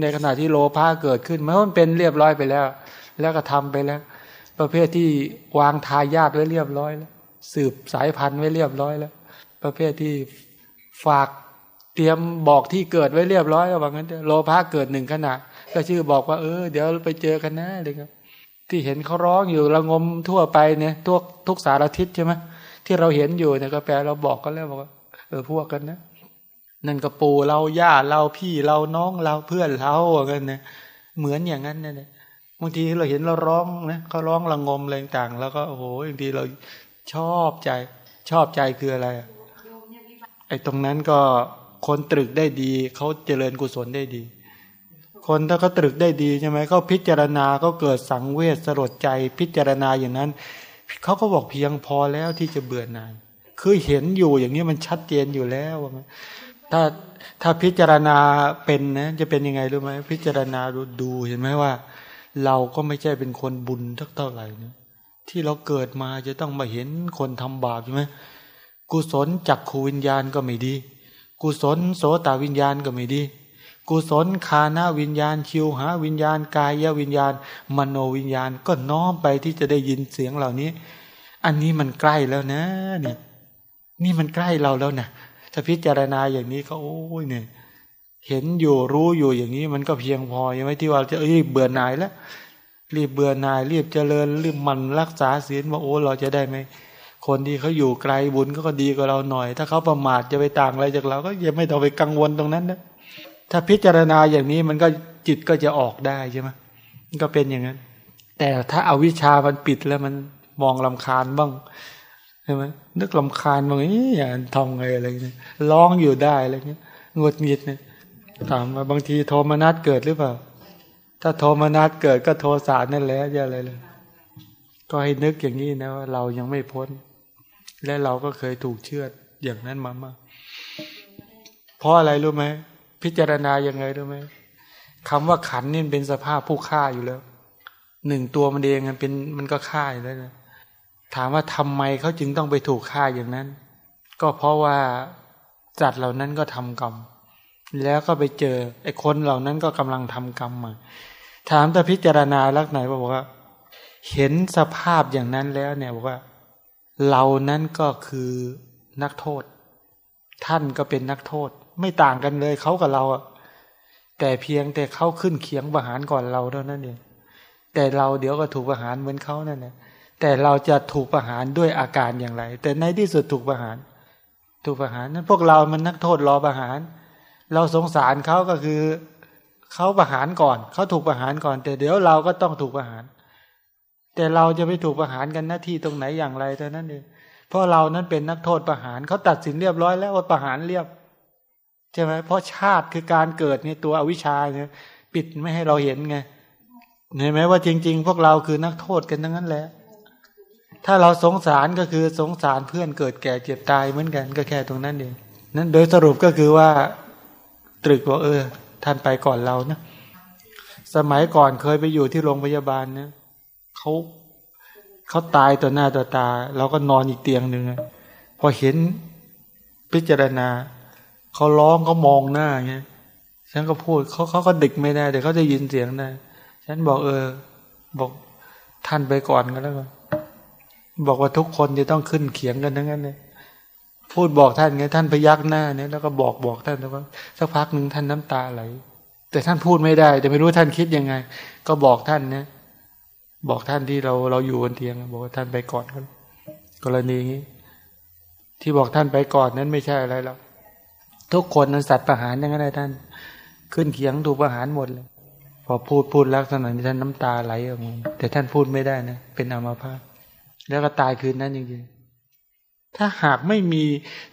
C: ในขณะที่โลภะเกิดขึ้นมันเป็นเรียบร้อยไปแล้ว แล้วก็ทำไปแล้ว ประเภทที่วางทายาทไว้เรียบร้อยแล้ว สืบสายพันธุ์ไว้เรียบร้อยแล้ว ประเภทที่ฝากเตรียมบอกที่เกิดไว้เรียบร้อยแล้วว่างั้นโลภะเกิดหนึ่งขณะก็ชื่อบอกว่าเออ เดี๋ยวไปเจอกันนะอะไรครับ ที่เห็นเขาร้องอยู่ระงมทั่วไปเนี่ยทุกทุกสารทิศใช่ไหมที่เราเห็นอยู่เนี่ยก็แปลเราบอกก็แล้วบอกว่าเออพวกกันนะนั่นก็ปู่เราย่าเราพี่เราน้องเราเพื่อนเราอะกันเนี่ยเหมือนอย่างนั้นเนี่ยบางทีเราเห็นเราร้องนะเขาร้องระงมอะไรต่างแล้วก็โอ้โหบางทีเราชอบใจ ชอบใจคืออะไรไอ้ตรงนั้นก็คนตรึกได้ดีเขาเจริญกุศลได้ดี คนถ้าเขาตรึกได้ดีใช่ไหมเขาพิจารณาเขาเกิดสังเวชสลดใจพิจารณาอย่างนั้นเขาก็บอกเพียงพอแล้วที่จะเบื่อหน่ายคือเห็นอยู่อย่างนี้มันชัดเจนอยู่แล้วถ้าถ้าพิจารณาเป็นนะจะเป็นยังไงรู้ไหมพิจารณาดูดูเห็นไหมว่า เราก็ไม่ใช่เป็นคนบุญทักเท่าไหร่นะที่เราเกิดมาจะต้องมาเห็นคนทำบาปใช่ไหมกุศลจักขูวิญญาณก็ไม่ดี กุศลโสตวิญญาณก็ไม่ดี กุศลคานาวิญญาณชิวหาวิญญาณกายวิญญาณ มโนวิญญาณก็น้อมไปที่จะได้ยินเสียงเหล่านี้ อันนี้มันใกล้แล้วนะ เนี่ย นี่มันใกล้เราแล้วนะถ้าพิจารณาอย่างนี้เขาโอ้ยเนี่ย เห็นอยู่รู้อยู่อย่างนี้มันก็เพียงพอยังไม่ที่ว่าจะเอ้ยเบื่อหน่ายแล้วรีบเบื่อหน่ายรีบเจริญรีบมันรักษาศีลว่าโอ้เราจะได้ไหมคนที่เขาอยู่ไกลบุญก็ก็ดีกว่าเราหน่อย ถ้าเขาประมาทจะไปต่างอะไรจากเราก็ยังไม่ต้องไปกังวลตรงนั้นนะ ถ้าพิจารณาอย่างนี้มันก็จิตก็จะออกได้ใช่ไหมมันก็เป็นอย่างนั้น แต่ถ้าเอาวิชามันปิดแล้วมันมองลำคาญบ้างใช่ไหมนึกลำคาญบ้างอย่างอย่าทำไงอะไรเงี้ยร้องอยู่ได้อะไรเงี้ยงดหงิดเนี่ยถามว่าบางทีโทมนัสเกิดหรือเปล่า ถ้าโทมนัสเกิดก็โทสารนั่นแหละอย่าอะไรเลยก็ให้นึกอย่างนี้นะว่าเรายังไม่พ้น และเราก็เคยถูกเชื่ออย่างนั้นมามากเพราะอะไรรู้ไหม พิจารณายังไงรู้ไหมคำว่าขันนี่เป็นสภาพผู้ฆ่าอยู่แล้วหนึ่งตัวมันเองมันเป็นมันก็ฆ่าอยู่แล้วนะถามว่าทำไมเขาจึงต้องไปถูกฆ่าอย่างนั้น ก็เพราะว่าจัดเหล่านั้นก็ทำกรรมแล้วก็ไปเจอไอ้คนเหล่านั้นก็กำลังทำกรรมมาถามแต่พิจารณาลักไหนบอกว่า เห็นสภาพอย่างนั้นแล้วเนี่ยบอกว่าเรานั้นก็คือนักโทษ ท่านก็เป็นนักโทษ ไม่ต่างกันเลยเขากับเราอะแต่เพียงแต่เขาขึ้นเคียงประหารก่อนเราเท่านั้นเองแต่เราเดี๋ยวก็ถูกประหารเหมือนเขานั่นแหละแต่เราจะถูกประหารด้วยอาการอย่างไร แต่ในที่สุดถูกประหาร ถูกประหารนั้นพวกเรามันนักโทษรอประหาร เราสงสารเขาก็คือเขาประหารก่อนเขาถูกประหารก่อน แต่เดี๋ยวเราก็ต้องถูกประหาร แต่เราจะไปถูกประหารกันหน้าที่ตรงไหนอย่างไรเท่านั้นเองเพราะเรานั้นเป็นนักโทษประหารเขาตัดสินเรียบร้อยแล้วว่าประหารเรียบ ใช่ไหมเพราะชาติคือการเกิดเนี่ยตัวอวิชชาเนี่ยปิดไม่ให้เราเห็นไงเห็นไหมว่าจริง ๆ พวกเราคือนักโทษกันทั้งนั้นแหละ ถ้าเราสงสารก็คือสงสารเพื่อนเกิดแก่เจ็บตายเหมือนกันก็แค่ตรงนั้นเองนั้นโดยสรุปก็คือว่าตรึกว่าเออท่านไปก่อนเรานะสมัยก่อนเคยไปอยู่ที่โรงพยาบาลนะเขาเขาตายต่อหน้าต่อตา เราก็นอนอีกเตียงหนึ่งพอเห็นพิจารณา เขาร้องเขามองหน้าเงี้ยฉันก็พูดเขาเขาก็ดึกไม่ได้แต่เขาจะยินเสียงได้ ฉันบอกเออ บอกท่านไปก่อนกันแล้วกันบอกว่าทุกคนจะต้องขึ้นเขียงกันทั้งนั้นเลยพูดบอกท่านไงท่านพยักหน้าเนี่ยแล้วก็บอกบอกท่านแล้วก็สักพักหนึ่งท่านน้ำตาไหล แต่ท่านพูดไม่ได้ แต่ไม่รู้ท่านคิดยังไง ก็บอกท่านเนี่ยบอกท่านที่เราเราอยู่บนเตียงบอกว่าท่านไปก่อนกันกรณีนี้ที่บอกท่านไปก่อนนั้นไม่ใช่อะไรหรอก ทุกคนนั้นสัตว์ประหารยังไงท่าน ขึ้นเขียงถูกประหารหมดเลย พอพูดพูดลักษณะนี้ท่านน้ำตาไหลออกมาแต่ท่านพูดไม่ได้นะ เป็นอัมาพาตแล้วก็ตายคืนนั้นจริงๆ ถ้าหากไม่มี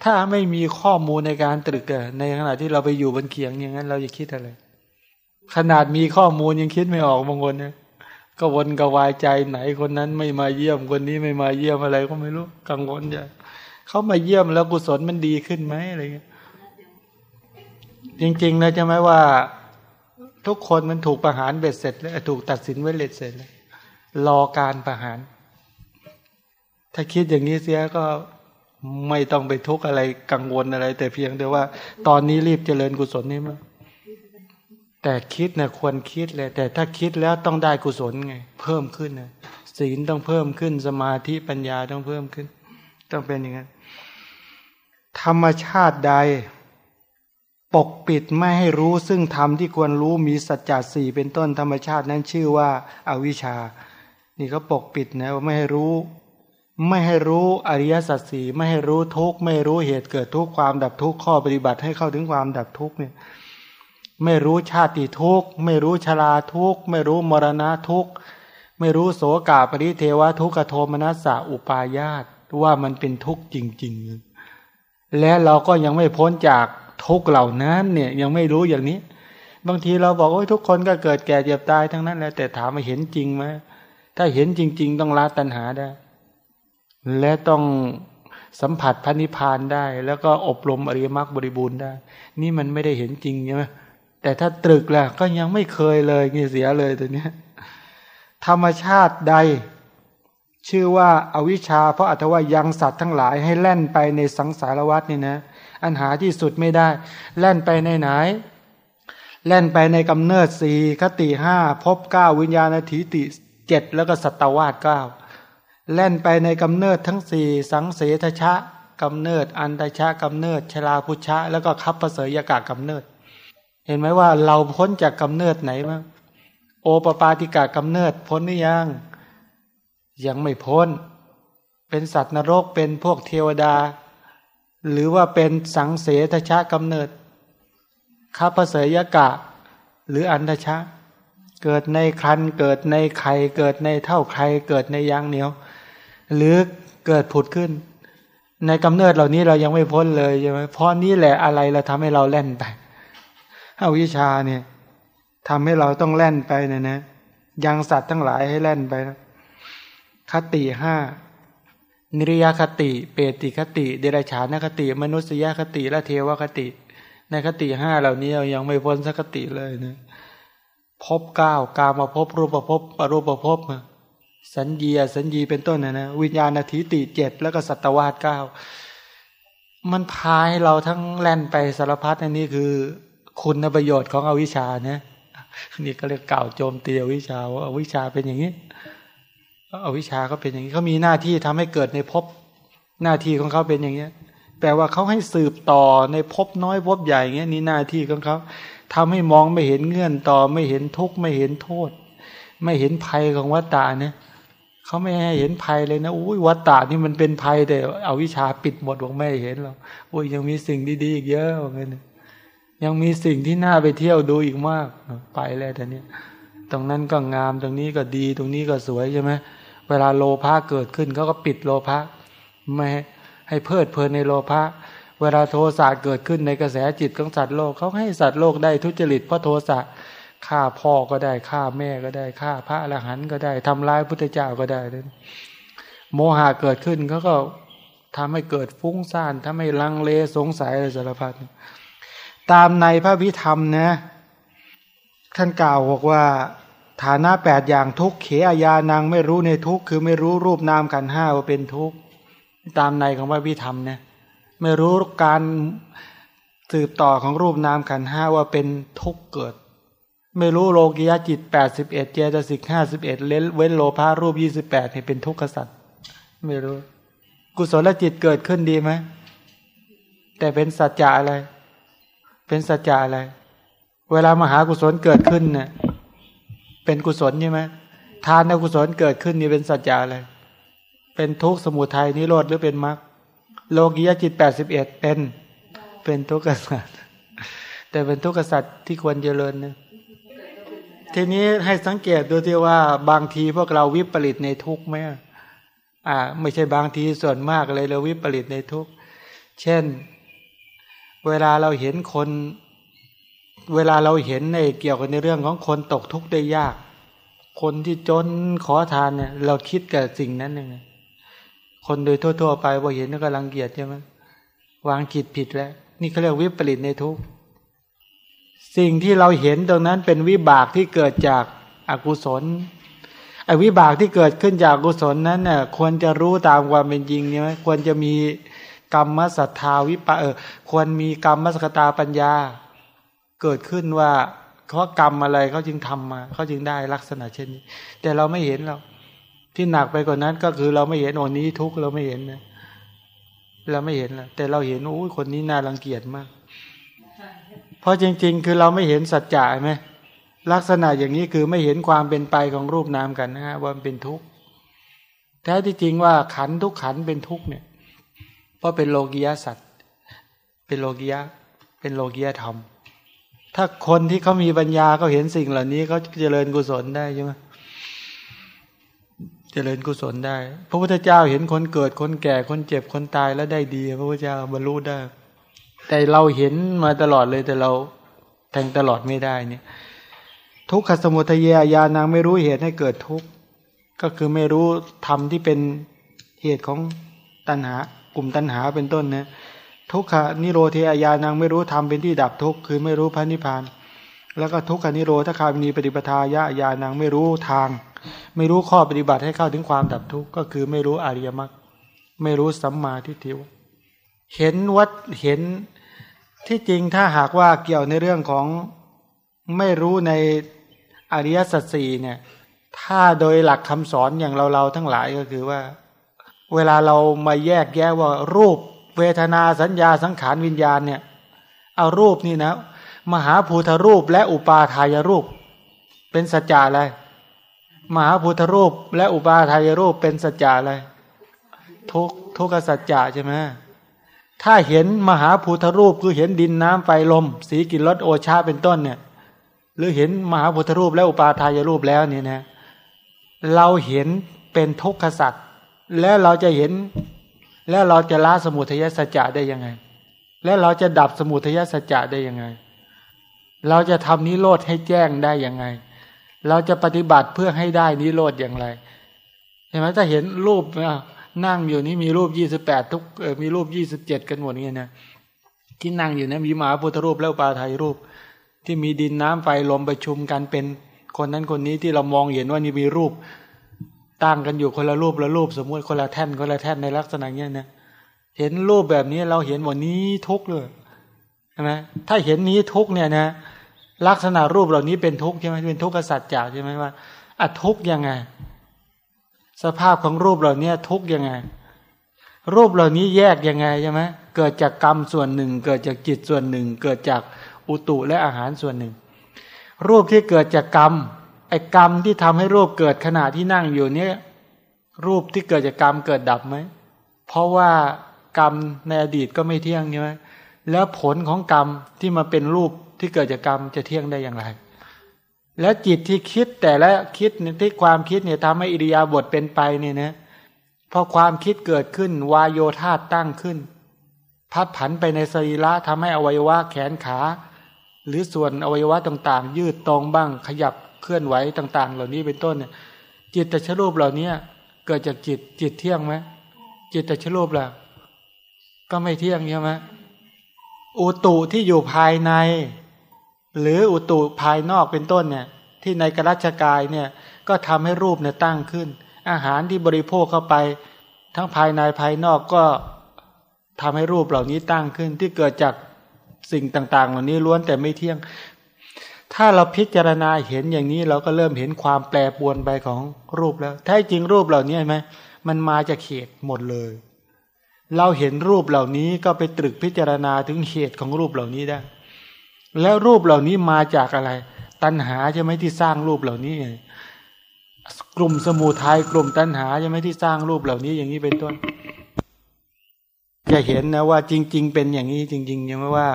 C: ถ้าไม่มีข้อมูลในการตรึกในขณะที่เราไปอยู่บนเขียงอย่างนั้น เราจะคิดอะไร ขนาดมีข้อมูลยังคิดไม่ออกบางคนเนี่ยก็วนกวายใจไหนคนนั้นไม่มาเยี่ยมคนนี้ไม่มาเยี่ยมอะไรก็ไม่รู้กังวลใหญ่เขามาเยี่ยมแล้วกุศลมันดีขึ้นไหมอะไรเงี้ย จริงๆนะจะไหมว่า ทุกคนมันถูกประหารเบ็ดเสร็จแล้วถูกตัดสินไว้เล็ดเสร็จแล้วรอการประหาร ถ้าคิดอย่างนี้เสียก็ไม่ต้องไปทุกข์อะไรกังวลอะไร แต่เพียงแต่ว่า ตอนนี้รีบเจริญกุศลนี่มั้งแต่คิดนะควรคิดเลย แต่ถ้าคิดแล้วต้องได้กุศลไง เพิ่มขึ้นนะศีลต้องเพิ่มขึ้นสมาธิปัญญาต้องเพิ่มขึ้น ต้องเป็นอย่างนั้นธรรมชาติใด ปกปิดไม่ให้รู้ซึ่งธรรมที่ควรรู้มีสัจจะสี่เป็นต้นธรรมชาตินั้นชื่อว่าอาวิชชา นี่เขาปกปิดนะว่าไม่ให้รู้ ไม่ให้รู้อริยสัจสี่ไม่ให้รู้ทุกไม่รู้เหตุเกิดทุกความดับทุกข้อปฏิบัติให้เข้าถึงความดับทุกเนี่ยไม่รู้ชาติทุกไม่รู้ชราทุกไม่รู้มรณะทุกไม่รู้โสกาปริเทวทุกขโทมนัสสะอุปายาตว่ามันเป็นทุกข์จริง ๆ และเราก็ยังไม่พ้นจาก ทุกเหล่านั้นเนี่ยยังไม่รู้อย่างนี้ บางทีเราบอกว่าทุกคนก็เกิดแก่เจ็บตายทั้งนั้นแหละแต่ถามมาเห็นจริงไหมถ้าเห็นจริง ๆ ต้องละตัณหาได้ และต้องสัมผัสพระนิพพานได้ แล้วก็อบรมอริยมรรคบริบูรณ์ได้ นี่มันไม่ได้เห็นจริงใช่ไหมแต่ถ้าตรึกล่ะ ก็ยังไม่เคยเลยเงี้เสียเลยตัวเนี้ยธรรมชาติใด ชื่อว่าอาวิชชา เพราะอัตว่ายังสัตว์ทั้งหลายให้แล่นไปในสังสารวัฏนี่นะ อันหาที่สุดไม่ได้ แล่นไปในไหน แล่นไปในกำเนิดสี่คติห้าพบเก้าวิญญาณทิติเจ็ดแล้วก็สัตวาสเก้าแล่นไปในกำเนิดทั้งสี่สังเสทชะกำเนิด อันตชะกำเนิด ชลาพุชะ แล้วก็คับประเสยยากากำเนิด เห็นไหมว่าเราพ้นจากกำเนิดไหนบ้างโอปปาติกากำเนิดพ้นหรือยัง ยังไม่พ้น เป็นสัตว์นรกเป็นพวกเทวดา หรือว่าเป็นสังเสทชากำเนิดข้าพเสยกะ หรืออันทชะ เกิดในครันเกิดในไข่เกิดในเท่าไข่เกิดในยางเหนียว หรือเกิดผุดขึ้น ในกำเนิดเหล่านี้เรายังไม่พ้นเลยใช่ไหมเพราะนี่แหละอะไรเราทำให้เราแล่นไปเอาวิชาเนี่ยทำให้เราต้องแล่นไปเนี่ยนะยังสัตว์ทั้งหลายให้แล่นไปนะคติห้า นิริยคติ เปติคติ เดรัจฉานคติ มนุษยคติและเทวคติ ในคติห้าเหล่านี้เรายังไม่พ้นสักคติเลยนะพบเก้ากามาพบรูปภพปรูปภพสัญญีสัญญีเป็นต้นนะนะวิญญาณทิติเจ็ดแล้วก็สัตวาสเก้ามันพาให้เราทั้งแล่นไปสารพัดอันนี้คือคุณประโยชน์ของอวิชชานะนี่ก็เรียกกล่าวโจมตีอวิชชาว่าอวิชชาเป็นอย่างนี้ อวิชาก็เป็นอย่างนี้เขามีหน้าที่ทำให้เกิดในภพหน้าที่ของเขาเป็นอย่างนี้แปลว่าเขาให้สืบต่อในภพน้อยภพใหญ่เงี้ยนี่หน้าที่ของเขาทำให้มองไม่เห็นเงื่อนต่อไม่เห็นทุกข์ไม่เห็นโทษ ไม่เห็นภัยของวัฏฏะเนี่ยเขาไม่ให้เห็นภัยเลยนะอุ้ยวัฏฏะนี่มันเป็นภัยแต่เอาวิชาปิดหมดบอกไม่เห็นหรอกอุ้ยยังมีสิ่งดีๆอีกเยอะว่างั้นยังมีสิ่งที่น่าไปเที่ยวดูอีกมากไปแล้วแต่เนี้ยตรงนั้นก็งามตรงนี้ก็ดีตรงนี้ก็สวยใช่ไหม เวลาโลภะเกิดขึ้นเขาก็ปิดโลภะไม่ให้เพลิดเพลินในโลภะเวลาโทสะเกิดขึ้นในกระแสจิตของสัตว์โลกเขาให้สัตว์โลกได้ทุจริตเพราะโทสะฆ่าพ่อก็ได้ฆ่าแม่ก็ได้ฆ่าพระอรหันต์ก็ได้ทำร้ายพุทธเจ้าก็ได้โมหะเกิดขึ้นเขาก็ทำให้เกิดฟุ้งซ่านทำให้ลังเลสงสัยอะไรสารพัดตามในพระพิธรรมนะท่านกล่าวบอกว่า ฐานะแปดอย่างทุกเขอายานางไม่รู้ในทุกคือไม่รู้รูปนามขันห้าว่าเป็นทุกตามในของพระพิธรรมเนะไม่รู้การสืบต่อของรูปนามขันห้าว่าเป็นทุกเกิด ไม่รู้โลกิยาจิตแปดสิบเอ็ดเจตสิกห้าสิบเอ็ดเลเว้นโลภารูปยี่สิบแปดให้เป็นทุกขสัตว์ไม่รู้ กุศลจิตเกิดขึ้นดีไหมแต่เป็นสัจจะอะไร เป็นสัจจะอะไร เวลามหากุศลเกิดขึ้นเนี่ย เป็นกุศลใช่ไหมทานกุศลเกิดขึ้นนี่เป็นสัจจะอะไร เป็นทุกข์สมุทัยนิโรธหรือเป็นมรรคโลกียจิตแปดสิบเอ็ดเป็นเป็นทุกขสัตว์แต่เป็นทุกขสัตว์ที่ควรเจริญนะทีนี้ให้สังเกตดูที่ว่าบางทีพวกเราวิปริตในทุกข์ไหมอ่า ไม่ใช่บางทีส่วนมากเลยเราวิปริตในทุกข์เช่น เวลาเราเห็นคน เวลาเราเห็นในเกี่ยวกับในเรื่องของคนตกทุกข์ได้ยาก คนที่จนขอทานเนี่ยเราคิดกับสิ่งนั้นเองคนโดยทั่ว ๆ ไปพอเห็นก็รังเกียจใช่ไหมวางจิตผิดแล้ว นี่เขาเรียกวิปริตในทุกสิ่งที่เราเห็นตรงนั้นเป็นวิบากที่เกิดจากอากุศลไอ้วิบากที่เกิดขึ้นจากกุศลนั้นเนี่ยควรจะรู้ตามความเป็นจริงใช่ไหมควรจะมีกรรมศรัทธาวิปะเออควรมีกรรมสกตาปัญญา เกิดขึ้นว่าเขากรรมอะไรเขาจึงทำมาเขาจึงได้ลักษณะเช่นนี้ แต่เราไม่เห็นเราที่หนักไปกว่านั้นก็คือเราไม่เห็นอนนี้ทุกเราไม่เห็นนะเราไม่เห็นละแต่เราเห็นโอ้ยคนนี้น่ารังเกียจมาก เพราะจริง ๆ คือเราไม่เห็นสัจจะไหมลักษณะอย่างนี้คือไม่เห็นความเป็นไปของรูปนามกันนะฮะว่าเป็นทุกข์แท้ที่จริงว่าขันทุกขันเป็นทุกข์เนี่ย เพราะเป็นโลกียสัตว์เป็นโลกียะเป็นโลกียธรรม ถ้าคนที่เขามีปัญญาเขาเห็นสิ่งเหล่านี้เขาเจริญกุศลได้ใช่ไหมเจริญกุศลได้ พระพุทธเจ้าเห็นคนเกิดคนแก่คนเจ็บคนตายแล้วได้ดี พระพุทธเจ้าบรรลุได้ แต่เราเห็นมาตลอดเลยแต่เราแทงตลอดไม่ได้เนี่ย ทุกขสมุทัยญาณังไม่รู้เหตุให้เกิดทุกข์ก็คือไม่รู้ธรรมที่เป็นเหตุของตัณหากลุ่มตัณหาเป็นต้นนะ ทุกขานิโรธอาญานังไม่รู้ทำเป็นที่ดับทุกข์คือไม่รู้พระนิพพาน แล้วก็ทุกขานิโรธคามีปฏิปทายะญาณังไม่รู้ทาง ไม่รู้ข้อปฏิบัติให้เข้าถึงความดับทุกข์ก็คือไม่รู้อริยมรรคไม่รู้สัมมาทิฏฐิเห็นวัดเห็นที่จริงถ้าหากว่าเกี่ยวในเรื่องของไม่รู้ในอริยสัจสี่เนี่ย ถ้าโดยหลักคำสอนอย่างเราเราทั้งหลายก็คือว่า เวลาเรามาแยกแยะว่ารูป เวทนาสัญญาสังขารวิญญาณเนี่ยเอารูปนี่นะ มหาภูทรูปและอุปาทายรูป เป็นสัจจะอะไรมหาภูทรูป และอุปาทายรูปเป็นสัจจะอะไรทุกทุกขสัจจะใช่ไหมถ้าเห็นมหาภูทรูปคือเห็นดินน้ำไฟลม สีกินรสโอชาเป็นต้นเนี่ย หรือเห็นมหาพุทธรูปและอุปาทายรูปแล้วเนี่ยนะเราเห็นเป็นทุกขสัจแล้วเราจะเห็น แล้วเราจะละสมุทัยสัจจะได้ยังไง แล้วเราจะดับสมุทัยสัจจะได้ยังไง เราจะทำนิโรธให้แจ้งได้ยังไง เราจะปฏิบัติเพื่อให้ได้นิโรธอย่างไรเห็นไหมถ้าเห็นรูปนั่งอยู่นี้มีรูปยี่สิบแปดทุกมีรูปยี่สิบเจ็ดกันหมดนี่นะที่นั่งอยู่นะมีมหาพุทธรูปแล้วปาไทยรูป ที่มีดินน้ำไฟลมประชุมกันเป็นคนนั้นคนนี้ที่เรามองเห็นว่านี่มีรูป ตั้งกันอยู่คนละรูปละรูปสมมุติคนละแท่นคนละแท่นในลักษณะเนี้ยนะเห็นรูปแบบนี้เราเห็นวันนี้ทุกเลยใช่ไหมถ้าเห็นนี้ทุกเนี่ยนะ ลักษณะรูปเหล่านี้เป็นทุกใช่ไหมเป็นทุกขสัจจะใช่ไหมว่าอะทุกยังไง สภาพของรูปเหล่านี้ทุกยังไง รูปเหล่านี้แยกยังไงใช่ไหมเกิดจากกรรมส่วนหนึ่ง เกิดจากจิตส่วนหนึ่ง เกิดจากอุตุและอาหารส่วนหนึ่ง รูปที่เกิดจากกรรม ไอ้กรรมที่ทำให้รูปเกิดขณะที่นั่งอยู่เนี้ยรูปที่เกิดจากกรรมเกิดดับไหม เพราะว่ากรรมในอดีตก็ไม่เที่ยงใช่ไหมแล้วผลของกรรมที่มาเป็นรูปที่เกิดจากกรรมจะเที่ยงได้อย่างไร แล้วจิตที่คิดแต่ละคิดเนี่ยที่ความคิดเนี่ยทำให้อิริยาบถเป็นไปเนี่ยนะพอความคิดเกิดขึ้นวายโยธาตั้งขึ้น พัดผันไปในสรีระทำให้อวัยวะแขนขา หรือส่วนอวัยวะต่างๆ ยืดตรงบ้างขยับ เคลื่อนไหวต่าง ๆ เหล่านี้เป็นต้นเนี่ยจิตตชรูปเหล่านี้เกิดจากจิตจิตเที่ยงไหมจิตตชรูปล่ะก็ไม่เที่ยงใช่ไหมอุตุที่อยู่ภายใน หรืออุตุภายนอกเป็นต้นเนี่ย ที่ในกรัชกายเนี่ยก็ทำให้รูปเนี่ยตั้งขึ้น อาหารที่บริโภคเข้าไป ทั้งภายในภายนอกก็ทำให้รูปเหล่านี้ตั้งขึ้นที่เกิดจากสิ่งต่าง ๆ เหล่านี้ล้วนแต่ไม่เที่ยง ถ้าเราพิจารณาเห็นอย่างนี้เราก็เริ่มเห็นความแปรปวนไปของรูปแล้วแท้จริงรูปเหล่านี้ไหมมันมาจากเขตหมดเลย เราเห็นรูปเหล่านี้ก็ไปตรึกพิจารณาถึงเหตุของรูปเหล่านี้ได้ แล้วรูปเหล่านี้มาจากอะไร ตัณหาใช่ไหมที่สร้างรูปเหล่านี้ กลุ่มสมูทัยกลุ่มตัณหาใช่ไหมที่สร้างรูปเหล่านี้อย่างนี้เป็นต้น จะเห็นนะว่าจริง ๆ เป็นอย่างนี้จริงๆยังไม่ว่า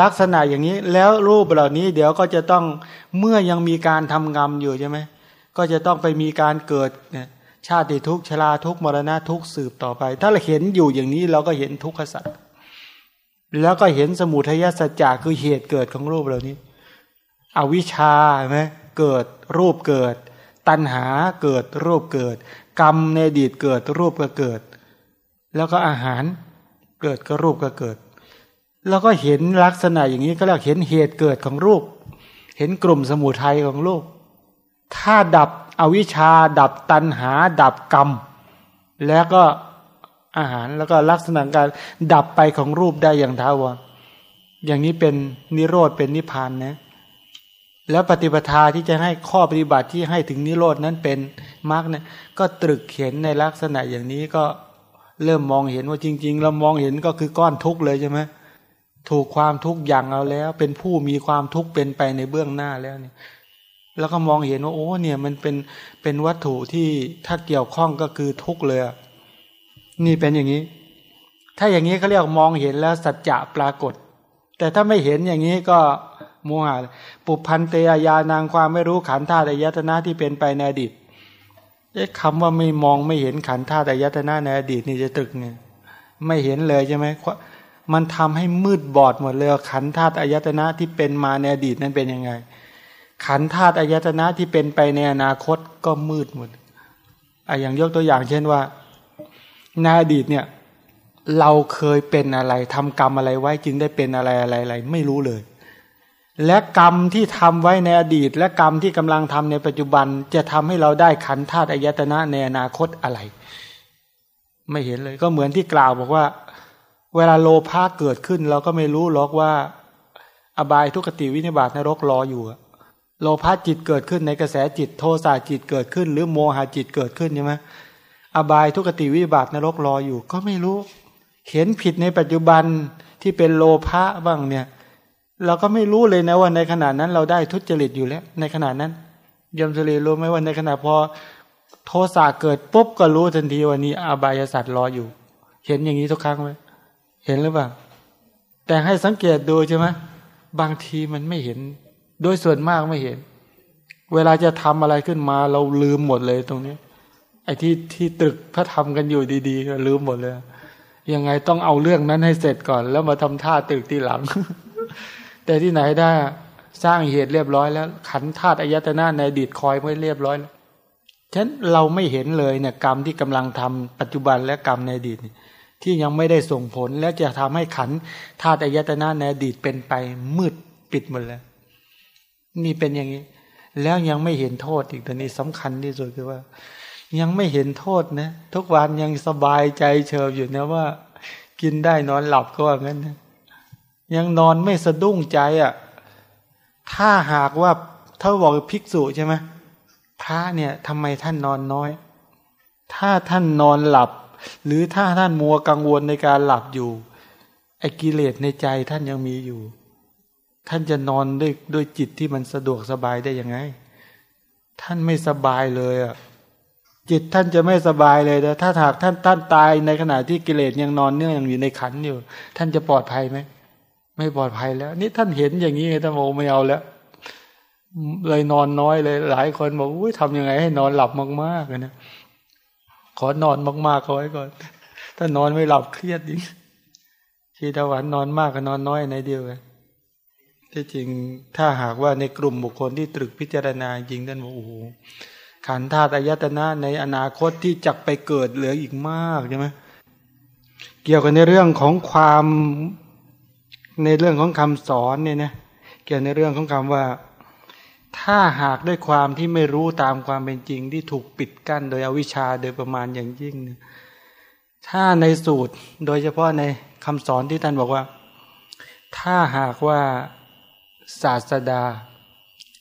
C: ลักษณะอย่างนี้แล้วรูปเหล่านี้เดี๋ยวก็จะต้องเมื่อยังมีการทำกรรมอยู่ใช่ไหมก็จะต้องไปมีการเกิดเนี่ยชาติทุกชราทุกมรณะทุกสืบต่อไป ถ้าเราเห็นอยู่อย่างนี้เราก็เห็นทุกขสัตว์แล้วก็เห็นสมุทัยสัจจะคือเหตุเกิดของรูปเหล่านี้ อวิชชาใช่ไหมเกิดรูปเกิด ตัณหาเกิดรูปเกิด กรรมในอดีตเกิดรูปก็เกิด แล้วก็อาหารเกิดก็รูปก็เกิด แล้วก็เห็นลักษณะอย่างนี้ก็เรียกเห็นเหตุเกิดของรูป เห็นกลุ่มสมุทัยของรูป ถ้าดับอวิชชา ดับตัณหา ดับกรรม แล้วก็อาหารแล้วก็ลักษณะการดับไปของรูปได้อย่างท้าวรอย่างนี้เป็นนิโรธเป็นนิพพานนะแล้วปฏิปทาที่จะให้ข้อปฏิบัติที่ให้ถึงนิโรธนั้นเป็นมรรคเนี่ยก็ตรึกเห็นในลักษณะอย่างนี้ก็เริ่มมองเห็นว่าจริง ๆ เรามองเห็นก็คือก้อนทุกข์เลยใช่ไหม ถูกความทุกข์อย่างเอาแล้ว เป็นผู้มีความทุกข์เป็นไปในเบื้องหน้าแล้วเนี่ย แล้วก็มองเห็นว่าโอ้เนี่ยมันเป็นเป็นวัตถุที่ถ้าเกี่ยวข้องก็คือทุกข์เลยนี่เป็นอย่างนี้ ถ้าอย่างนี้เขาเรียกมองเห็นแล้วสัจจะปรากฏ แต่ถ้าไม่เห็นอย่างนี้ก็โมหะปุพันเตยยานางความไม่รู้ขันธาตุยตนะที่เป็นไปในอดีตเอ๊ะคำว่าไม่มองไม่เห็นขันธ์ธาตุยตนะในอดีตนี่จะตึกเนี่ย ไม่เห็นเลยใช่ไหม มันทำให้มืดบอดหมดเลยขันธาตุอายตนะที่เป็นมาในอดีตนั้นเป็นยังไง ขันธาตุอายตนะที่เป็นไปในอนาคตก็มืดหมดอะอย่างยกตัวอย่างเช่นว่าในอดีตเนี่ย เราเคยเป็นอะไรทำกรรมอะไรไว้จึงได้เป็นอะไรอะไรอะไรไม่รู้เลย และกรรมที่ทำไว้ในอดีต และกรรมที่กำลังทำในปัจจุบันจะทำให้เราได้ขันธาตุอายตนะในอนาคตอะไร ไม่เห็นเลย ก็เหมือนที่กล่าวบอกว่า เวลาโลภะเกิดขึ้น เราก็ไม่รู้หรอกว่า อบายทุกขติวินิบาตนรกรออยู่โลภะจิตเกิดขึ้นในกระแสจิตโทสะจิตเกิดขึ้น หรือโมหะจิตเกิดขึ้นใช่ไหมอบายทุกขติวิบาตนรกรออยู่ ก็ไม่รู้ เห็นผิดในปัจจุบันที่เป็นโลภะบ้างเนี่ย เราก็ไม่รู้เลยนะว่าในขณะนั้นเราได้ทุจริตอยู่แล้ว ในขณะนั้นยมสุรีรู้ไหมว่าในขณะพอโทสะเกิดปุ๊บก็รู้ทันทีวันนี้อบายสัตว์รออยู่ เห็นอย่างนี้ทุกครั้งไหม เห็นหรือเปล่า แต่ให้สังเกตดูใช่ไหมบางทีมันไม่เห็น โดยส่วนมากไม่เห็น เวลาจะทำอะไรขึ้นมา เราลืมหมดเลยตรงนี้ ไอ้ที่ที่ตรึกพระธรรมกันอยู่ดีๆก็ลืมหมดเลย ยังไงต้องเอาเรื่องนั้นให้เสร็จก่อน แล้วมาทำท่าตึกทีหลัง แต่ที่ไหนได้สร้างเหตุเรียบร้อยแล้ว ขันธาตุอายตนะในอดีตคอยไม่เรียบร้อยแล้วฉะนั้นเราไม่เห็นเลยเนี่ยกรรมที่กำลังทำปัจจุบันและกรรมในอดีต ที่ยังไม่ได้ส่งผล และจะทำให้ขันธาตุอายตนะในอดีตเป็นไปมืดปิดหมดแล้ว นี่เป็นอย่างนี้ แล้วยังไม่เห็นโทษอีกตัวนี้สำคัญที่สุดคือว่า ยังไม่เห็นโทษนะ ทุกวันยังสบายใจเฉยอยู่นะว่า กินได้นอนหลับก็ว่างั้นนะยังนอนไม่สะดุ้งใจอะ่ะ ถ้าหากว่าถ้าบอกภิกษุใช่ไหมพระเนี่ยทำไมท่านนอนน้อย ถ้าท่านนอนหลับ หรือถ้าท่านมัวกังวลในการหลับอยู่ไอ้กิเลสในใจท่านยังมีอยู่ ท่านจะนอนด้วยด้วยจิตที่มันสะดวกสบายได้ยังไง ท่านไม่สบายเลยอะจิตท่านจะไม่สบายเลยแต่ถ้าหากท่านท่านตายในขณะที่กิเลสยังนอนเนื่องอยู่ในขันอยู่ ท่านจะปลอดภัยไหมไม่ปลอดภัยแล้ว นี่ท่านเห็นอย่างนี้ท่านโอกไม่เอาแล้ว เลยนอนน้อยเลย หลายคนบอกอุ้ยทำยังไงให้นอนหลับมากๆนะ ขอนอนมากๆเขาไว้ก่อน ถ้านอนไม่หลับเครียดดิชีตะวันนอนมากกับนอนน้อยในเดียวกันที่จริงถ้าหากว่าในกลุ่มบุคคลที่ตรึกพิจารณาจริงท่านบอกโอ้โหขันธาตุอายตนะในอนาคตที่จะไปเกิดเหลืออีกมากใช่ไหมเกี่ยวกันในเรื่องของความในเรื่องของคำสอนเนี่ยนะเกี่ยวในเรื่องของคำว่า ถ้าหากด้วยความที่ไม่รู้ตามความเป็นจริง ที่ถูกปิดกั้นโดยอวิชชาโดยประมาณอย่างยิ่ง ถ้าในสูตรโดยเฉพาะในคำสอนที่ท่านบอกว่า ถ้าหากว่าศาสดา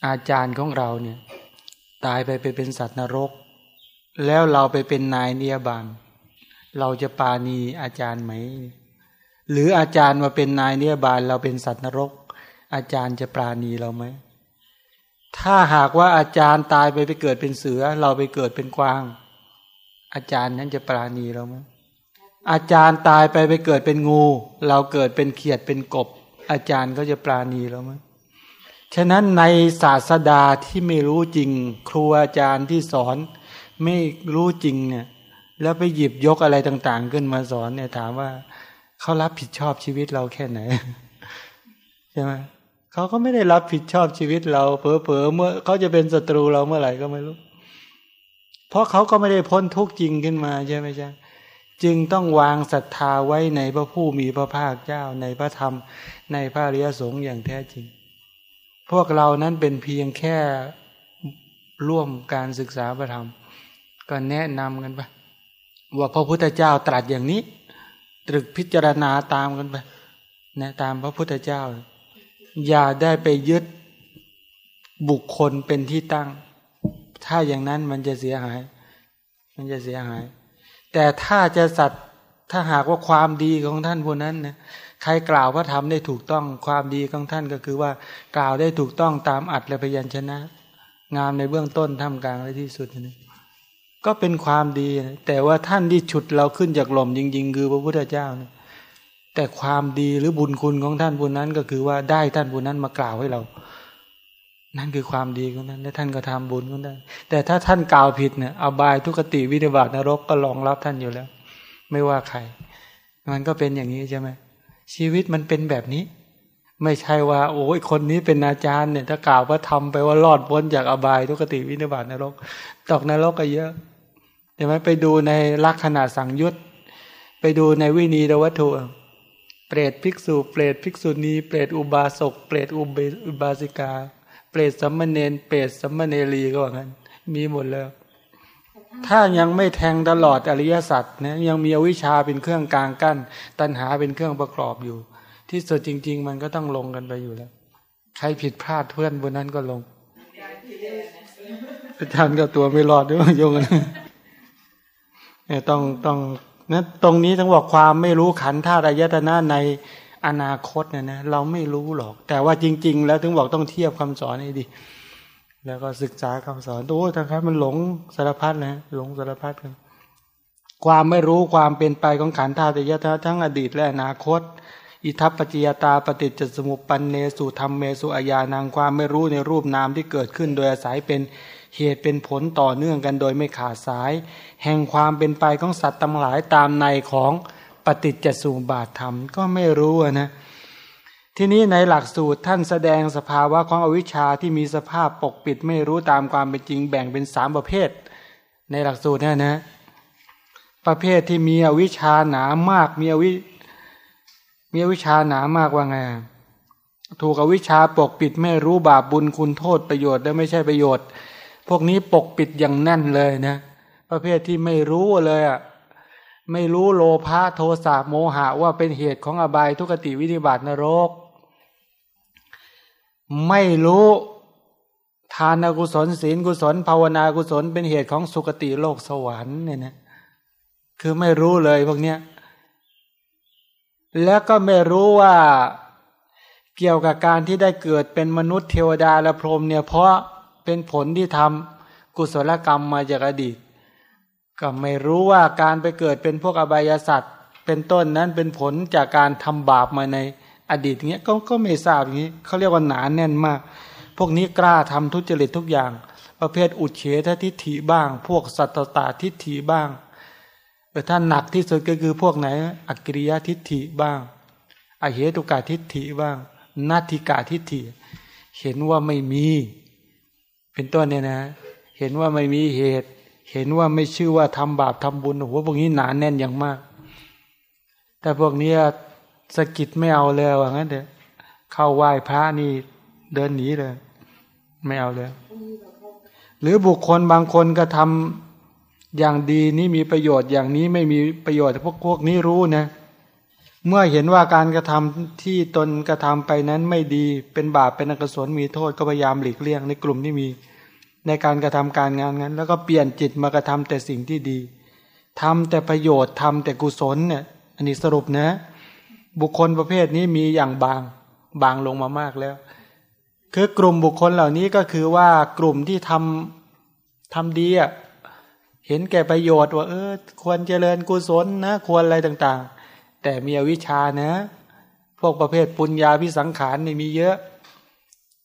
C: อาจารย์ของเราเนี่ยตายไปไปเป็นสัตว์นรก แล้วเราไปเป็นนายเนียบานเราจะปาณีอาจารย์ไหม หรืออาจารย์มาเป็นนายเนียบานเราเป็นสัตว์นรก อาจารย์จะปราณีเราไหม ถ้าหากว่าอาจารย์ตายไปไปเกิดเป็นเสือ เราไปเกิดเป็นกวาง อาจารย์นั้นจะปราณีเราไหมอาจารย์ตายไปไปเกิดเป็นงู เราเกิดเป็นเขียดเป็นกบ อาจารย์ก็จะปราณีเราไหมฉะนั้นในศาสดาที่ไม่รู้จริง ครูอาจารย์ที่สอน ไม่รู้จริงเนี่ย แล้วไปหยิบยกอะไรต่าง ๆ ขึ้นมาสอนเนี่ยถามว่าเขารับผิดชอบชีวิตเราแค่ไหน ใช่ไหม เขาก็ไม่ได้รับผิดชอบชีวิตเราเผลอๆเมื่อเขาจะเป็นศัตรูเราเมื่อไหร่ก็ไม่รู้ เพราะเขาก็ไม่ได้พ้นทุกข์จริงขึ้นมาใช่ไหมจ๊ะจึงต้องวางศรัทธาไว้ในพระผู้มีพระภาคเจ้าในพระธรรม ในพระริยสงฆ์อย่างแท้จริง พวกเรานั้นเป็นเพียงแค่ร่วมการศึกษาพระธรรม ก็แนะนำกันไปว่าพระพุทธเจ้าตรัสอย่างนี้ ตรึกพิจารณาตามกันไปนะตามพระพุทธเจ้า อย่าได้ไปยึดบุคคลเป็นที่ตั้ง ถ้าอย่างนั้นมันจะเสียหาย มันจะเสียหาย แต่ถ้าจะสัตว์ถ้าหากว่าความดีของท่านผู้นั้นนะใครกล่าวว่าทำได้ถูกต้องความดีของท่านก็คือว่ากล่าวได้ถูกต้องตามอัดและพยัญชนะ งามในเบื้องต้นท่ามกลางและที่สุดนี่ก็เป็นความดีแต่ว่าท่านที่ฉุดเราขึ้นจากหล่มจริง ๆ คือพระพุทธเจ้านะ แต่ความดีหรือบุญคุณของท่านผู้นั้นก็คือว่าได้ท่านผู้นั้นมากล่าวให้เรา นั่นคือความดีของท่านและท่านก็ทำบุญของท่านแต่ถ้าท่านกล่าวผิดเนี่ยอบายทุกติวิธิบาตนรกก็รองรับท่านอยู่แล้ว ไม่ว่าใคร มันก็เป็นอย่างนี้ใช่ไหมชีวิตมันเป็นแบบนี้ ไม่ใช่ว่า โอ้ยคนนี้เป็นอาจารย์เนี่ย ถ้ากล่าวว่าทำไปว่ารอดพ้นจากอบายทุกติวิธิบาตนรก ตกนรกก็เยอะใช่ไหมไปดูในลักษณะสังยุตไปดูในวินีรวัตถุ เปรตภิกษุ เปรตภิกษุณี เปรตอุบาสก เปรตอุเบอุบาสิกา เปรตสัมมเนนเปรตสัมมเนรีก็ว่างั้นมีหมดแล้วถ้ายังไม่แทงตลอดอริยสัจนะยังมีอวิชชาเป็นเครื่องกลางกั้น ตัณหาเป็นเครื่องประกอบอยู่ ที่สุดจริง ๆ มันก็ต้องลงกันไปอยู่แล้ว ใครผิดพลาดเพื่อนบนนั้นก็ลงอาจารย์ก็ตัวไม่รอดด้วยโยงกันเนี่ยต้องต้อง นะตรงนี้ต้องบอกความไม่รู้ขันธาตุอายตนะในอนาคตเนี่ยนะเราไม่รู้หรอก แต่ว่าจริง ๆ แล้วถึงบอกต้องเทียบคำสอนให้ดี แล้วก็ศึกษาคำสอนโอ้ทางครับมันหลงสารพัดนะหลงสารพัดกันความไม่รู้ความเป็นไปของขันธาตุยตนะทั้งอดีตและอนาคต อิทัปปจิยตาปฏิจจสมุปปันเนสุธรรมเมสุอาญานางความไม่รู้ในรูปนามที่เกิดขึ้น โดยอาศัยเป็น เหตุเป็นผลต่อเนื่องกันโดยไม่ขาดสาย แห่งความเป็นไปของสัตว์ทั้งหลายตามในของปฏิจจสุบาทธรรมก็ไม่รู้นะทีนี้ในหลักสูตรท่านแสดงสภาวะของอวิชชาที่มีสภาพปกปิดไม่รู้ตามความเป็นจริงแบ่งเป็นสามประเภท ในหลักสูตรนี่นะ ประเภทที่มีอวิชชาหนามากมีอวิมีอวิชชาหนามากว่าไงถูกอวิชชาปกปิดไม่รู้บาปบุญคุณโทษประโยชน์และไม่ใช่ประโยชน์ พวกนี้ปกปิดอย่างแน่นเลยนะประเภทที่ไม่รู้เลยอะไม่รู้โลภะโทสะโมหะว่าเป็นเหตุของอบายทุกติวินิบาตนรก ไม่รู้ทานกุศลศีลกุศล ภาวนากุศล เป็นเหตุของสุคติโลกสวรรค์เนี่ยนะคือไม่รู้เลยพวกเนี้ยแล้วก็ไม่รู้ว่าเกี่ยวกับการที่ได้เกิดเป็นมนุษย์เทวดาและพรหมเนี่ยเพราะ เป็นผลที่ทำกุศลกรรมมาจากอดีต ก็ไม่รู้ว่าการไปเกิดเป็นพวกอบายสัตว์เป็นต้นนั้นเป็นผลจากการทำบาปมาในอดีตเงี้ยก็ก็ไม่ทราบอย่างนี้เขาเรียกว่าหนานแน่นมาก พวกนี้กล้าทำทุจริตทุกอย่าง ประเภทอุเฉททิฏฐิบ้าง พวกสัตตตาทิฏฐิบ้างแต่ถ้าหนักที่สุดก็คือพวกไหนอักริยทิฏฐิบ้าง อเหตุกาทิฏฐิบ้าง นาทิกาทิฏฐิ เห็นว่าไม่มี เป็นต้นเนี่ยนะ เห็นว่าไม่มีเหตุ เห็นว่าไม่ชื่อว่าทำบาปทำบุญโอ้โหพวกนี้หนานแน่นอย่างมาก แต่พวกนี้สกิดไม่เอาเลยว่างั้นเถอะเข้าไหว้พระนี่เดินหนีเลย ไม่เอาเลยหรือบุคคลบางคนก็ทำอย่างดีนี่มีประโยชน์อย่างนี้ไม่มีประโยชน์พวกพวกนี้รู้นะเเมื่อเห็นว่าการกระทำที่ตนกระทำไปนั้นไม่ดีเป็นบาปเป็นอกุศลมีโทษก็พยายามหลีกเลี่ยงในกลุ่มที่มีในการกระทำการงานนั้น แล้วก็เปลี่ยนจิตมากระทำแต่สิ่งที่ดีทำแต่ประโยชน์ทำแต่กุศลเนี่ยอันนี้สรุปนะ บุคคลประเภทนี้มีอย่างบางบางลงมามากแล้ว คือกลุ่มบุคคลเหล่านี้ก็คือว่ากลุ่มที่ทำทำดีอะเห็นแก่ประโยชน์ว่าเออควรเจริญกุศลนะควรอะไรต่างๆ แต่มีอวิชานะ พวกประเภทปุญญาพิสังขารนี่มีเยอะ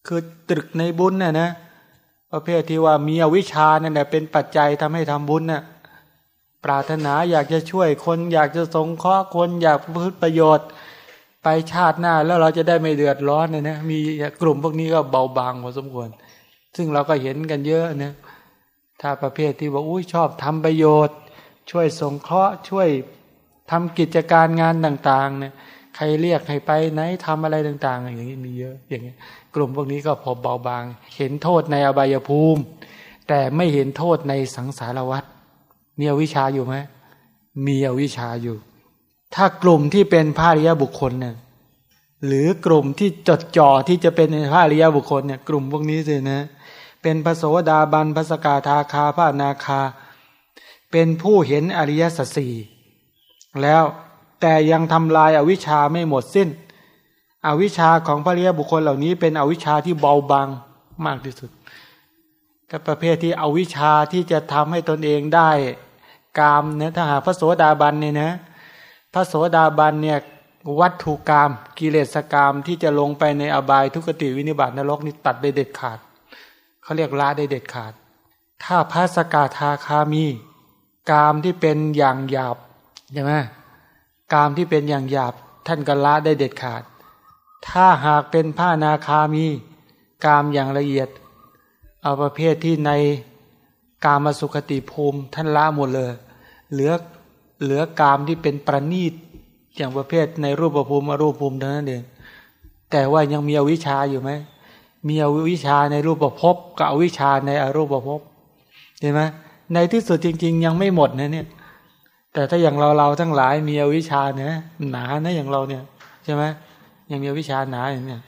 C: คือตรึกในบุญน่ะนะ ประเภทที่ว่ามีอวิชานั่นแหละเป็นปัจจัยทำให้ทำบุญน่ะปรารถนาอยากจะช่วยคนอยากจะสงเคราะห์คนอยากพึ่งประโยชน์ ไปชาติหน้าแล้วเราจะได้ไม่เดือดร้อนเนี่ยนะมีกลุ่มพวกนี้ก็เบาบางพอสมควร ซึ่งเราก็เห็นกันเยอะนะถ้าประเภทที่ว่าอุ้ยชอบทำประโยชน์ ช่วยสงเคราะห์ช่วย ทำกิจการงานต่างๆเนี่ยใครเรียกให้ไปไหนทำอะไรต่าง ๆ อย่างนี้มีเยอะอย่างนี้กลุ่มพวกนี้ก็พอเบาบาง เห็นโทษในอบายภูมิ แต่ไม่เห็นโทษในสังสารวัฏมีอวิชาอยู่ไหมมีอวิชาอยู่ ถ้ากลุ่มที่เป็นภาริยบุคคลเนี่ยหรือกลุ่มที่จดจ่อที่จะเป็นภาริยบุคคลเนี่ยกลุ่มพวกนี้สินะ เป็นพระโสดาบันพระสกาทาคาพระนาคา เป็นผู้เห็นอริยสัจสี่ แล้วแต่ยังทำลายอาวิชชาไม่หมดสิ้น อวิชชาของพระเรียบุคคลเหล่านี้เป็นอวิชชาที่เบาบางมากที่สุดก็ประเภทที่อวิชชาที่จะทำให้ตนเองได้กามเนี่ยถ้าหาพระโสดาบันเนี่ยนะพระโสดาบันเนี่ยวัตถุกรรมกิเลสกรรมที่จะลงไปในอบายทุกติวินิบาตนรกนี่ตัดได้เด็ดขาดเขาเรียกละได้เด็ดขาด ถ้าพระสกาทาคามี กามที่เป็นอย่างหยาบ ใช่ไหมกามที่เป็นอย่างหยาบท่านก็ละได้เด็ดขาด ถ้าหากเป็นผ้านาคามี กามอย่างละเอียด เอาประเภทที่ในกามสุขติภูมิท่านละหมดเลย เหลือเหลือกามที่เป็นประณีตอย่างประเภทในรูปภูมิอรูปภูมิเท่านั้นเองแต่ว่ายังมีอวิชชาอยู่ไหมมีอวิชชาในรูปภพกับอวิชชาในอรูปภพเห็นไหมในที่สุดจริง ๆ ยังไม่หมดนะเนี่ย แต่ถ้าอย่างเราเราทั้งหลายมีอวิชาเนี่ยหนานะอย่างเราเนี่ยใช่ไหมยังมีอวิชาหนาอย่างเนี้ย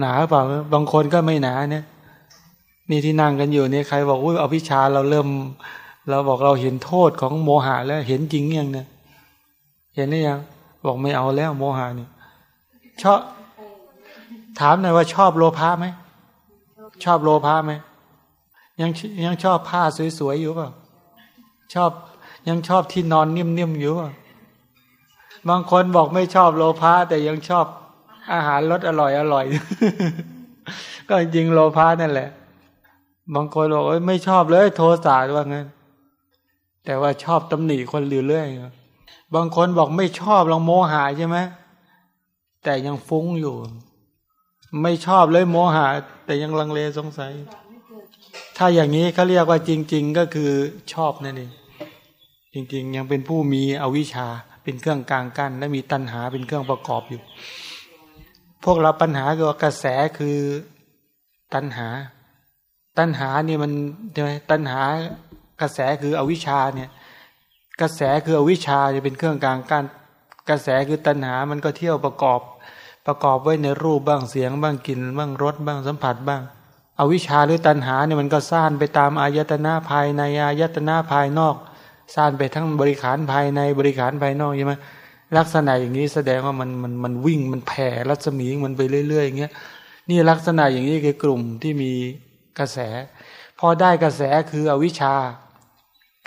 C: หนาเปล่าบางคนก็ไม่หนาเนี่ยนี่ที่นั่งกันอยู่เนี่ยใครบอกว่าอวิชาเราเริ่ม เราบอกเราเห็นโทษของโมหะแล้วเห็นจริงยังเนี่ยเห็นหรือยังบอกไม่เอาแล้วโมหะเนี่ยชอบถามหน่อยว่าชอบโลภะไหมชอบโลภะไหมยังยังชอบผ้าสวยๆอยู่เปล่าชอบ ยังชอบที่นอนนิ่มๆอยู่บางคนบอกไม่ชอบโลภะแต่ยังชอบอาหารรสอร่อยอร่อย ก็จริงโลภะนั่นแหละ บางคนบอกไม่ชอบเลยโทสะว่างั้น แต่ว่าชอบตำหนิคนเรื่อยๆบางคนบอกไม่ชอบลองโมหะใช่ไหมแต่ยังฟุ้งอยู่ ไม่ชอบเลยโมหะแต่ยังลังเลสงสัย ถ้าอย่างนี้เขาเรียกว่าจริง ๆ ก็คือชอบนั่นเอง จริง ๆ ยังเป็นผู้มีอวิชชาเป็นเครื่องกลางกั้นและมีตัณหาเป็นเครื่องประกอบอยู่ พวกเราปัญหาคือกระแสคือตัณหา ตัณหาเนี่ยมันใช่ไหมตัณหากระแสคืออวิชชาเนี่ย กระแสคืออวิชชาจะเป็นเครื่องกลางกั้นกระแสคือตัณหามันก็เที่ยวประกอบ ประกอบไว้ในรูปบ้างเสียงบ้างกลิ่นบ้างรสบ้างสัมผัสบ้าง อวิชชาหรือตัณหาเนี่ยมันก็ซ่านไปตามอายตนะภายในอายตนะภายนอก ซ่านไปทั้งบริขารภายในบริขารภายนอกใช่ไหมลักษณะอย่างนี้แสดงว่ามันมันมันวิ่งมันแผ่รัศมีมันไปเรื่อยๆอย่างเงี้ยนี่ลักษณะอย่างนี้คือกลุ่มที่มีกระแส พอได้กระแสคืออวิชชา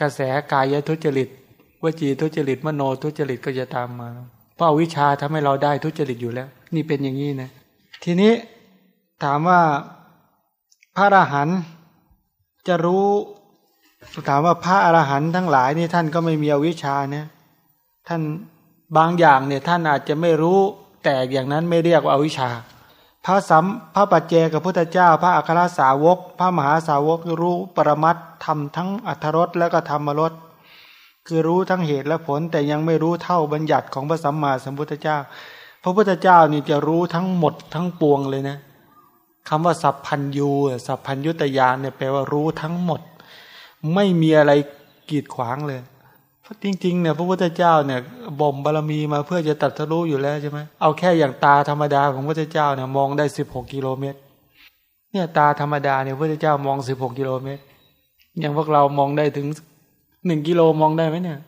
C: กระแสกายทุจริตวจีทุจริตมโนทุจริตก็จะตามมา เพราะวิชชาทำให้เราได้ทุจริตอยู่แล้ว นี่เป็นอย่างนี้นะทีนี้ถามว่าพระอรหันต์จะรู้ ถามว่าพระอรหันต์ทั้งหลายนี่ท่านก็ไม่มีอวิชาเนี่ยท่านบางอย่างเนี่ยท่านอาจจะไม่รู้แต่อย่างนั้นไม่เรียกว่าอวิชชา พระสัมพระปัจเจกับพุทธเจ้า พระอัครสาวก พระมหาสาวกรู้ปรมัตทำทั้งอัทรสและก็ธรรมรสคือรู้ทั้งเหตุและผลแต่ยังไม่รู้เท่าบัญญัติของพระสัมมาสัมพุทธเจ้า พระพุทธเจ้านี่จะรู้ทั้งหมดทั้งปวงเลยนะคำว่าสัพพัญยูสัพพัญยุตยานเนี่ยแปลว่ารู้ทั้งหมด ไม่มีอะไรกีดขวางเลยเพราะจริงๆเนี่ยพระพุทธเจ้าเนี่ยบ่มบารมีมาเพื่อจะตัดทะลุอยู่แล้วใช่ไหมเอาแค่อย่างตาธรรมดาของพระพุทธเจ้าเนี่ยมองได้สิบหกกิโลเมตร เนี่ยตาธรรมดาเนี่ยพระพุทธเจ้ามองสิบหกกิโลเมตร อย่างพวกเรามองได้ถึงหนึ่งกิโลมองได้ไหมเนี่ย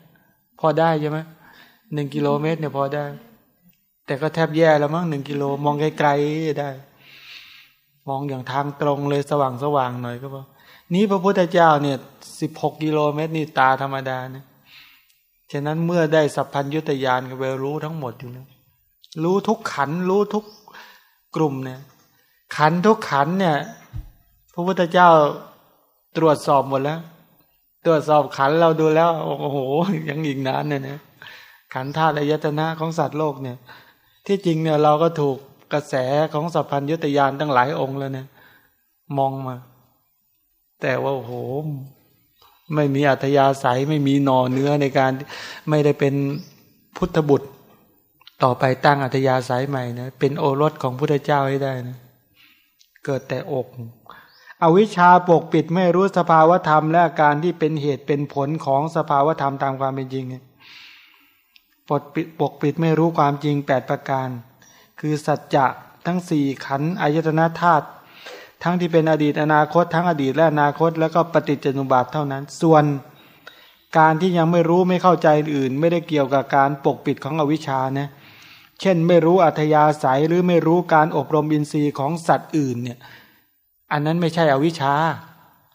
C: พอได้ใช่ไหมหนึ่งกิโลเมตรเนี่ยพอได้ แต่ก็แทบแย่แล้วมั้งหนึ่งกิโลมองไกลๆได้ มองอย่างทางตรงเลยสว่างสว่างหน่อยก็พอนี้พระพุทธเจ้าเนี่ย สิบหกกิโลเมตรนี่ตาธรรมดาเนี่ยฉะนั้นเมื่อได้สัพพัญยุตยานก็ไปรู้ทั้งหมดอยู่นะรู้ทุกขันรู้ทุกกลุ่มเนี่ยขันทุกขันเนี่ย พระพุทธเจ้าตรวจสอบหมดแล้ว ตรวจสอบขันเราดูแล้ว โอ้โหยังอีกนานเนี่ยนะขันธาตุอายตนะของสัตว์โลกเนี่ย ที่จริงเนี่ยเราก็ถูกกระแสของสัพพัญญุตยานตั้งหลายองค์แล้วเนี่ยมองมา แต่ว่าโอ้โห ไม่มีอัธยาศัยไม่มีนอเนื้อในการไม่ได้เป็นพุทธบุตร ต่อไปตั้งอัธยาศัยใหม่นะเป็นโอรสของพุทธเจ้าให้ได้นะเกิดแต่อก อวิชชาปกปิดไม่รู้สภาวธรรมและอาการที่เป็นเหตุเป็นผลของสภาวธรรมตามความเป็นจริงปกปิดปกปิดไม่รู้ความจริงแปดประการ คือสัจจะทั้งสี่ขันอายตนะธาตุ ทั้งที่เป็นอดีตอนาคต ทั้งอดีตและอนาคต แล้วก็ปฏิจจุบาทเท่านั้น ส่วนการที่ยังไม่รู้ไม่เข้าใจอื่น ไม่ได้เกี่ยวกับการปกปิดของอวิชชานะเช่นไม่รู้อัธยาศัยหรือไม่รู้การอบรมอินทรีย์ของสัตว์อื่นเนี่ยอันนั้นไม่ใช่อวิชชา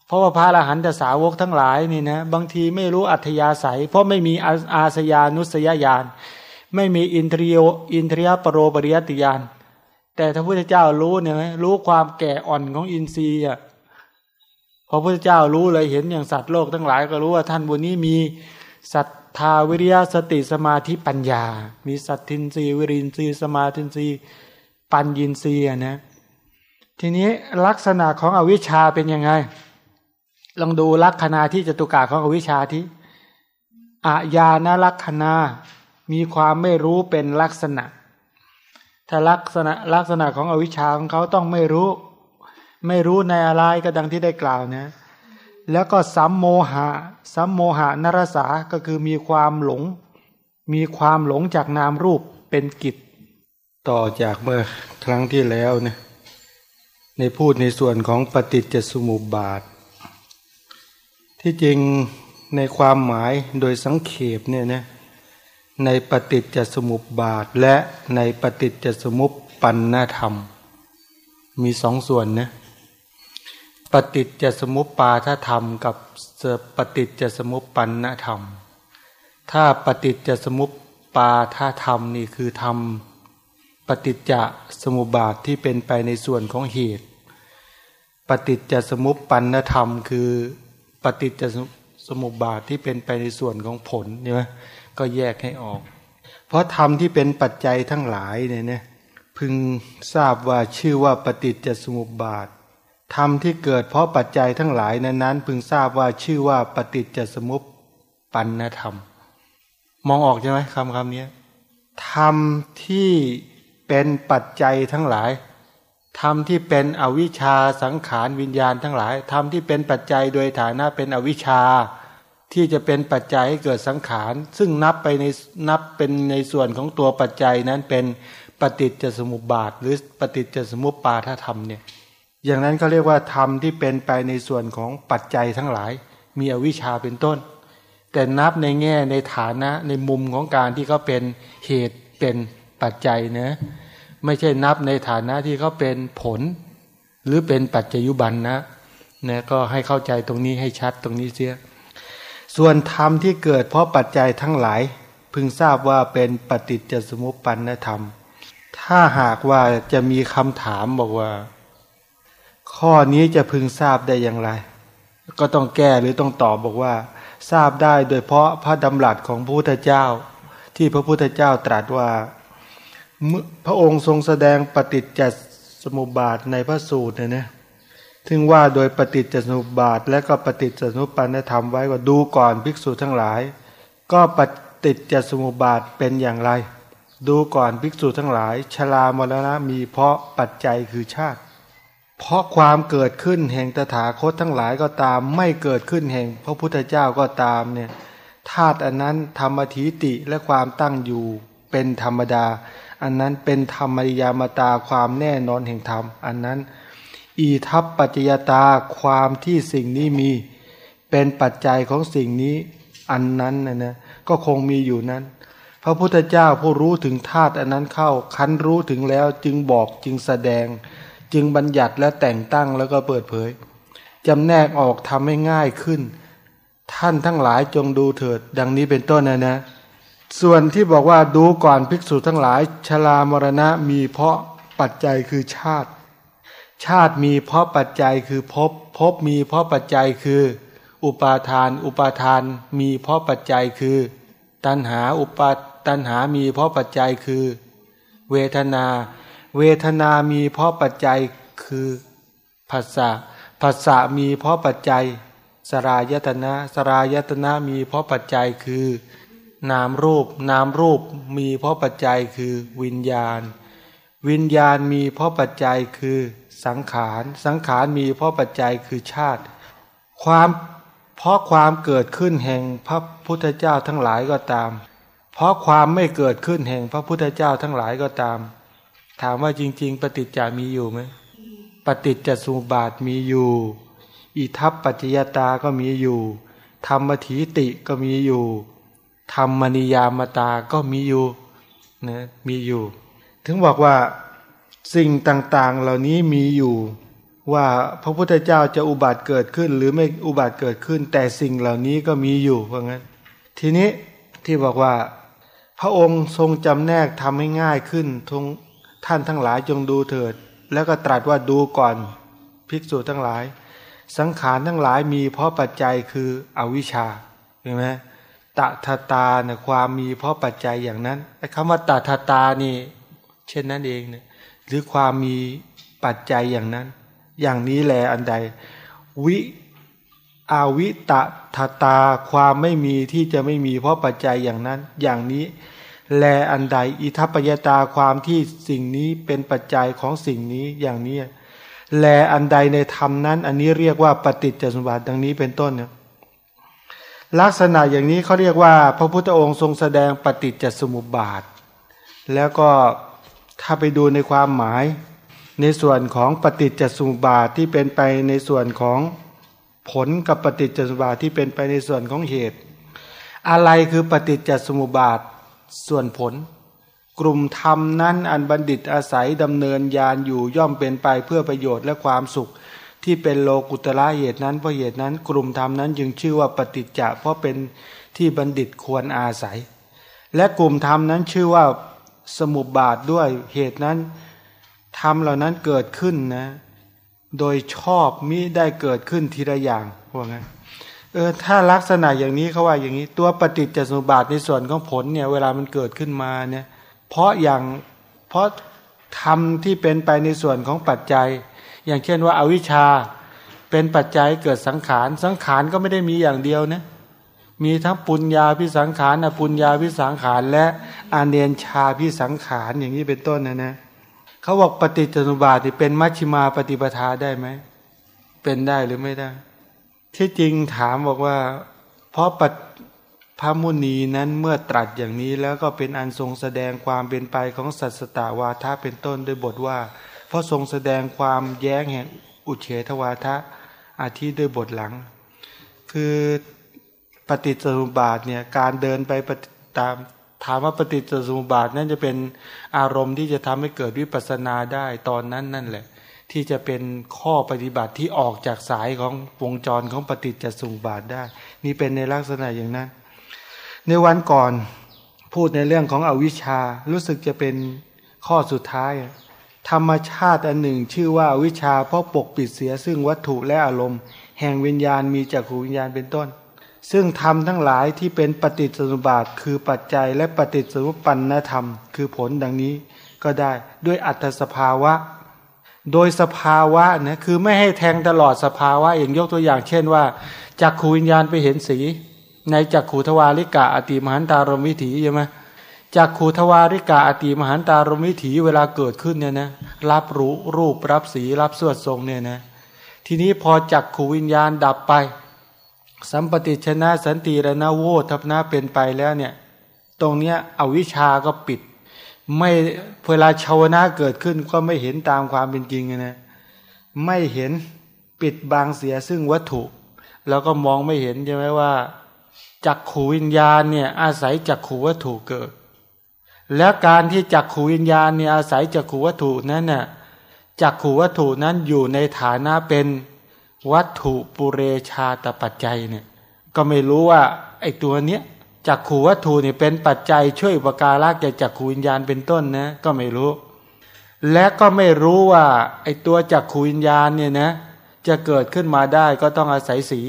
C: เพราะว่าพระอรหันตสาวกทั้งหลายนี่นะบางทีไม่รู้อัธยาศัย เพราะไม่มีอาสยานุสยญาณไม่มีอินทรียอินทรียปรโรปริยติญาณ แต่พระพุทธเจ้ารู้เนี่ยไหมรู้ความแก่อ่อนของอินทรีย์อะพอพระพุทธเจ้ารู้เลยเห็นอย่างสัตว์โลกทั้งหลายก็รู้ว่าท่านบนนี้มีศรัทธาวิริยะสติสมาธิปัญญา มีสัตทินทรีวิรินรีสมาธินทรีปัญญินทรีนะทีนี้ลักษณะของอวิชชาเป็นยังไง ลองดูลักษณะที่จตุกาของอวิชชาที่อาญาณลักษณะมีความไม่รู้เป็นลักษณะ ถ้าลักษณะลักษณะของอวิชชาของเขาต้องไม่รู้ ไม่รู้ในอะไรก็ดังที่ได้กล่าวนะ แล้วก็สัมโมหะสัมโมหะนรสาก็คือมีความหลง มีความหลงจากนามรูปเป็นกิจ ต่อจากเมื่อครั้งที่แล้วเนี่ยในพูดในส่วนของปฏิจจสมุปบาท ที่จริงในความหมายโดยสังเขปเนี่ยนะ ในปฏิจจสมุปบาทและในปฏิจจสมุปปันนธรรม มีสองส่วนนะปฏิจจสมุปปาทธรรม กับปฏิจจสมุปปันนธรรม ถ้าปฏิจจสมุปปาทธรรมนี่คือธรรมปฏิจจสมุปบาทที่เป็นไปในส่วนของเหตุ ปฏิจจสมุปปันธรรม คือปฏิจจสมุปบาทที่เป็นไปในส่วนของผลเนี่ย ก็แยกให้ออก เพราะธรรมที่เป็นปัจจัยทั้งหลายเนี่ยนะพึงทราบว่าชื่อว่าปฏิจจสมุปบาทธรรมที่เกิดเพราะปัจจัยทั้งหลายนั้นพึงทราบว่าชื่อว่าปฏิจจสมุปปันธรรม มองออกใช่ไหมคำคำนี้ธรรมที่เป็นปัจจัยทั้งหลายธรรมที่เป็นอวิชชาสังขารวิญญาณทั้งหลายธรรมที่เป็นปัจจัยโดยฐานะเป็นอวิชชา ที่จะเป็นปัจจัยให้เกิดสังขาร ซึ่งนับไปในนับเป็นในส่วนของตัวปัจจัยนั้นเป็นปฏิจจสมุปบาท หรือปฏิจจสมุปปาทธรรมเนี่ยอย่างนั้นเขาเรียกว่าธรรมที่เป็นไปในส่วนของปัจจัยทั้งหลาย มีอวิชชาเป็นต้น แต่นับในแง่ในฐานะในมุมของการที่เขาเป็นเหตุเป็นปัจจัยนะไม่ใช่นับในฐานะที่เขาเป็นผล หรือเป็นปัจจยุบันนะนะก็ให้เข้าใจตรงนี้ให้ชัดตรงนี้เสีย ส่วนธรรมที่เกิดเพราะปัจจัยทั้งหลาย พึงทราบว่าเป็นปฏิจจสมุปปันธรรม ถ้าหากว่าจะมีคำถามบอกว่า ข้อนี้จะพึงทราบได้อย่างไร ก็ต้องแก้หรือต้องตอบบอกว่า ทราบได้โดยเพราะพระดำรัสของพระพุทธเจ้า ที่พระพุทธเจ้าตรัสว่าพระองค์ทรงแสดงปฏิจจสมุปบาทในพระสูตรเนี่ยนะ ถึงว่าโดยปฏิจจสมุปบาท และก็ปฏิจจสมุปปนธรรมไว้ว่าดูก่อนภิกษุทั้งหลาย ก็ปฏิจจสมุปบาทเป็นอย่างไร ดูก่อนภิกษุทั้งหลาย ชรามรณะมีเพราะปัจจัยคือชาติ เพราะความเกิดขึ้นแห่งตถาคตทั้งหลายก็ตาม ไม่เกิดขึ้นแห่งพระพุทธเจ้าก็ตามเนี่ยธาตุอันนั้นธรรมทีติและความตั้งอยู่เป็นธรรมดา อันนั้นเป็นธรรมริยามตาความแน่นอนแห่งธรรม อันนั้น อีทัพปัจจยตาความที่สิ่งนี้มีเป็นปัจจัยของสิ่งนี้อันนั้นนะนะก็คงมีอยู่นั้น พระพุทธเจ้าผู้รู้ถึงธาตุอันนั้นเข้าคันรู้ถึงแล้วจึงบอกจึงแสดง จึงบัญญัติและแต่งตั้งแล้วก็เปิดเผยจำแนกออกทำให้ง่ายขึ้น ท่านทั้งหลายจงดูเถิด ดังนี้เป็นต้นนะนะ ส่วนที่บอกว่าดูก่อนภิกษุทั้งหลายชรามรณะมีเพราะปัจจัยคือชาติ ชาติมีเพราะปัจจัยคือภพภพมีเพราะปัจจัยคือ อุปาทาน อุปาทานมีเพราะปัจจัยคือ ตัณหาอุปาตัณหามีเพราะปัจจัยคือ เวทนา เวทนามีเพราะปัจจัยคือภาษาภาษามีเพราะปัจจัย สรายตนะสรายตนะมีเพราะปัจจัยคือ นามรูป นามรูปมีเพราะปัจจัยคือวิญญาณ วิญญาณมีเพราะปัจจัยคือ สังขาร สังขารมีเพราะปัจจัยคือชาติ ความเพราะความเกิดขึ้นแห่งพระพุทธเจ้าทั้งหลายก็ตาม เพราะความไม่เกิดขึ้นแห่งพระพุทธเจ้าทั้งหลายก็ตาม ถามว่าจริง ๆ ปฏิจจามีอยู่ไหมปฏิจจสมุปบาทมีอยู่ อิทัปปัจจยตาก็มีอยู่ ธรรมถีติก็มีอยู่ ธรรมนิยามตาก็มีอยู่นะมีอยู่ ถึงบอกว่า สิ่งต่างๆเหล่านี้มีอยู่ว่าพระพุทธเจ้าจะอุบัติเกิดขึ้น หรือไม่อุบัติเกิดขึ้น แต่สิ่งเหล่านี้ก็มีอยู่ว่าะงั้น ทีนี้ที่บอกว่า พระองค์ทรงจำแนกทำให้ง่ายขึ้นทงท่านทั้งหลายจงดูเถิด แล้วก็ตรัสว่าดูก่อนภิกษุทั้งหลาย สังขารทั้งหลายมีเพราะปัจจัยคืออวิชชาเห็นไหมตถาตาเนี่ยความมีเพราะปัจจัยอย่างนั้นไอ้คำว่าตถาตานี่ เช่นนั้นเองเนี่ย หรือความมีปัจจัยอย่างนั้น อย่างนี้แหละอันใด วิอาวิตะทาตาความไม่มีที่จะไม่มีเพราะปัจจัยอย่างนั้น อย่างนี้แลอันใด อิทัปยตาความที่สิ่งนี้เป็นปัจจัยของสิ่งนี้อย่างนี้แลอันใดในธรรมนั้น อันนี้เรียกว่าปฏิจจสมบัติดังนี้เป็นต้นเนี่ยลักษณะอย่างนี้เขาเรียกว่า พระพุทธองค์ทรงแสดงปฏิจจสมุปบาท แล้วก็ ถ้าไปดูในความหมาย ในส่วนของปฏิจจสมุปบาทที่เป็นไปในส่วนของผลกับปฏิจจสมุปบาทที่เป็นไปในส่วนของเหตุ อะไรคือปฏิจจสมุปบาทส่วนผล กลุ่มธรรมนั้นอันบัณฑิตอาศัยดำเนินยานอยู่ย่อมเป็นไปเพื่อประโยชน์และความสุข ที่เป็นโลกุตระเหตุนั้นเพราะเหตุนั้น กลุ่มธรรมนั้นจึงชื่อว่าปฏิจจะเพราะเป็นที่บัณฑิตควรอาศัย และกลุ่มธรรมนั้นชื่อว่า สมุบบาทด้วยเหตุนั้นธรรมเหล่านั้นเกิดขึ้นนะ โดยชอบมิได้เกิดขึ้นทีละอย่างว่างั้นเออถ้าลักษณะอย่างนี้เขาว่าอย่างนี้ตัวปฏิจจสมุปบาทในส่วนของผลเนี่ยเวลามันเกิดขึ้นมาเนี่ยเพราะอย่างเพราะธรรมที่เป็นไปในส่วนของปัจจัย อย่างเช่นว่าอาวิชชาเป็นปัจจัยเกิดสังขารสังขารก็ไม่ได้มีอย่างเดียวนะ มีทั้งปุญญาพิสังขารอปุญญาพิสังขารและอาเนียนชาพิสังขารอย่างนี้เป็นต้นนะนะเขาบอกปฏิจจสมุปบาทเป็นมัชฌิมาปฏิปทาได้ไหมเป็นได้หรือไม่ได้ ที่จริงถามบอกว่า เพราะปัพระมุนีนั้นเมื่อตรัสอย่างนี้แล้วก็เป็นอันทรงแสดงความเป็นไปของสัตสตาวาทะเป็นต้นด้วยบทว่า เพราะทรงแสดงความแย้งแห่งอุเฉทวาทะอาทิด้วยบทหลัง คือ ปฏิจจสมุปบาทเนี่ยการเดินไปตามถามว่าปฏิจจสมุปบาทนั่นจะเป็นอารมณ์ที่จะทำให้เกิดวิปัสนาได้ตอนนั้นนั่นแหละ ที่จะเป็นข้อปฏิบัติที่ออกจากสายของวงจรของปฏิจจสมุปบาทได้ นี่เป็นในลักษณะอย่างนั้น ในวันก่อนพูดในเรื่องของอวิชชารู้สึกจะเป็นข้อสุดท้าย ธรรมชาติอันหนึ่ง ชื่อว่าวิชาเพราะปกปิดเสียซึ่งวัตถุและอารมณ์ แห่งวิญญาณมีจักขูวิญญาณเป็นต้น ซึ่งธรรมทั้งหลายที่เป็นปฏิจสมุบาทคือปัจจัยและปฏิจสมุปปันนธรรม คือผลดังนี้ก็ได้ด้วยอัตสภาวะ โดยสภาวะนะคือไม่ให้แทงตลอดสภาวะอย่างยกตัวอย่างเช่นว่าจักขูวิญญาณไปเห็นสี ในจักขูทวาริกะอติมหันตารมวิถีใช่ไหมจักขูทวาริกะอติมหันตารมวิถีเวลาเกิดขึ้นเนี่ยนะรับรู้รูปรับสีรับสวดทรงเนี่ยนะทีนี้พอจักขูวิญญาณดับไป สัมปติชนะสันติระนาโวทัพนาเป็นไปแล้วเนี่ย ตรงเนี้ยอวิชาก็ปิด ไม่เวลาชาวนาเกิดขึ้นก็ไม่เห็นตามความเป็นจริงนะไม่เห็นปิดบางเสียซึ่งวัตถุ แล้วก็มองไม่เห็นใช่ไหมว่าจักขูวิญญาณเนี่ยอาศัยจักขูวัตถุเกิด และการที่จักขูวิญญาณเนี่ยอาศัยจักขูวัตถุนั้นน่ะจักขูวัตถุนั้นอยู่ในฐานะเป็น วัตถุปุเรชาตปัจจัยเนี่ยก็ไม่รู้ว่าไอ้ตัวเนี้ยจักขูวัตถุเนี่ยเป็นปัจจัยช่วยอุปการะแก่จักขูวิญญาณเป็นต้นนะก็ไม่รู้ และก็ไม่รู้ว่าไอ้ตัวจักขูวิญญาณเนี่ยนะจะเกิดขึ้นมาได้ก็ต้องอาศัยสี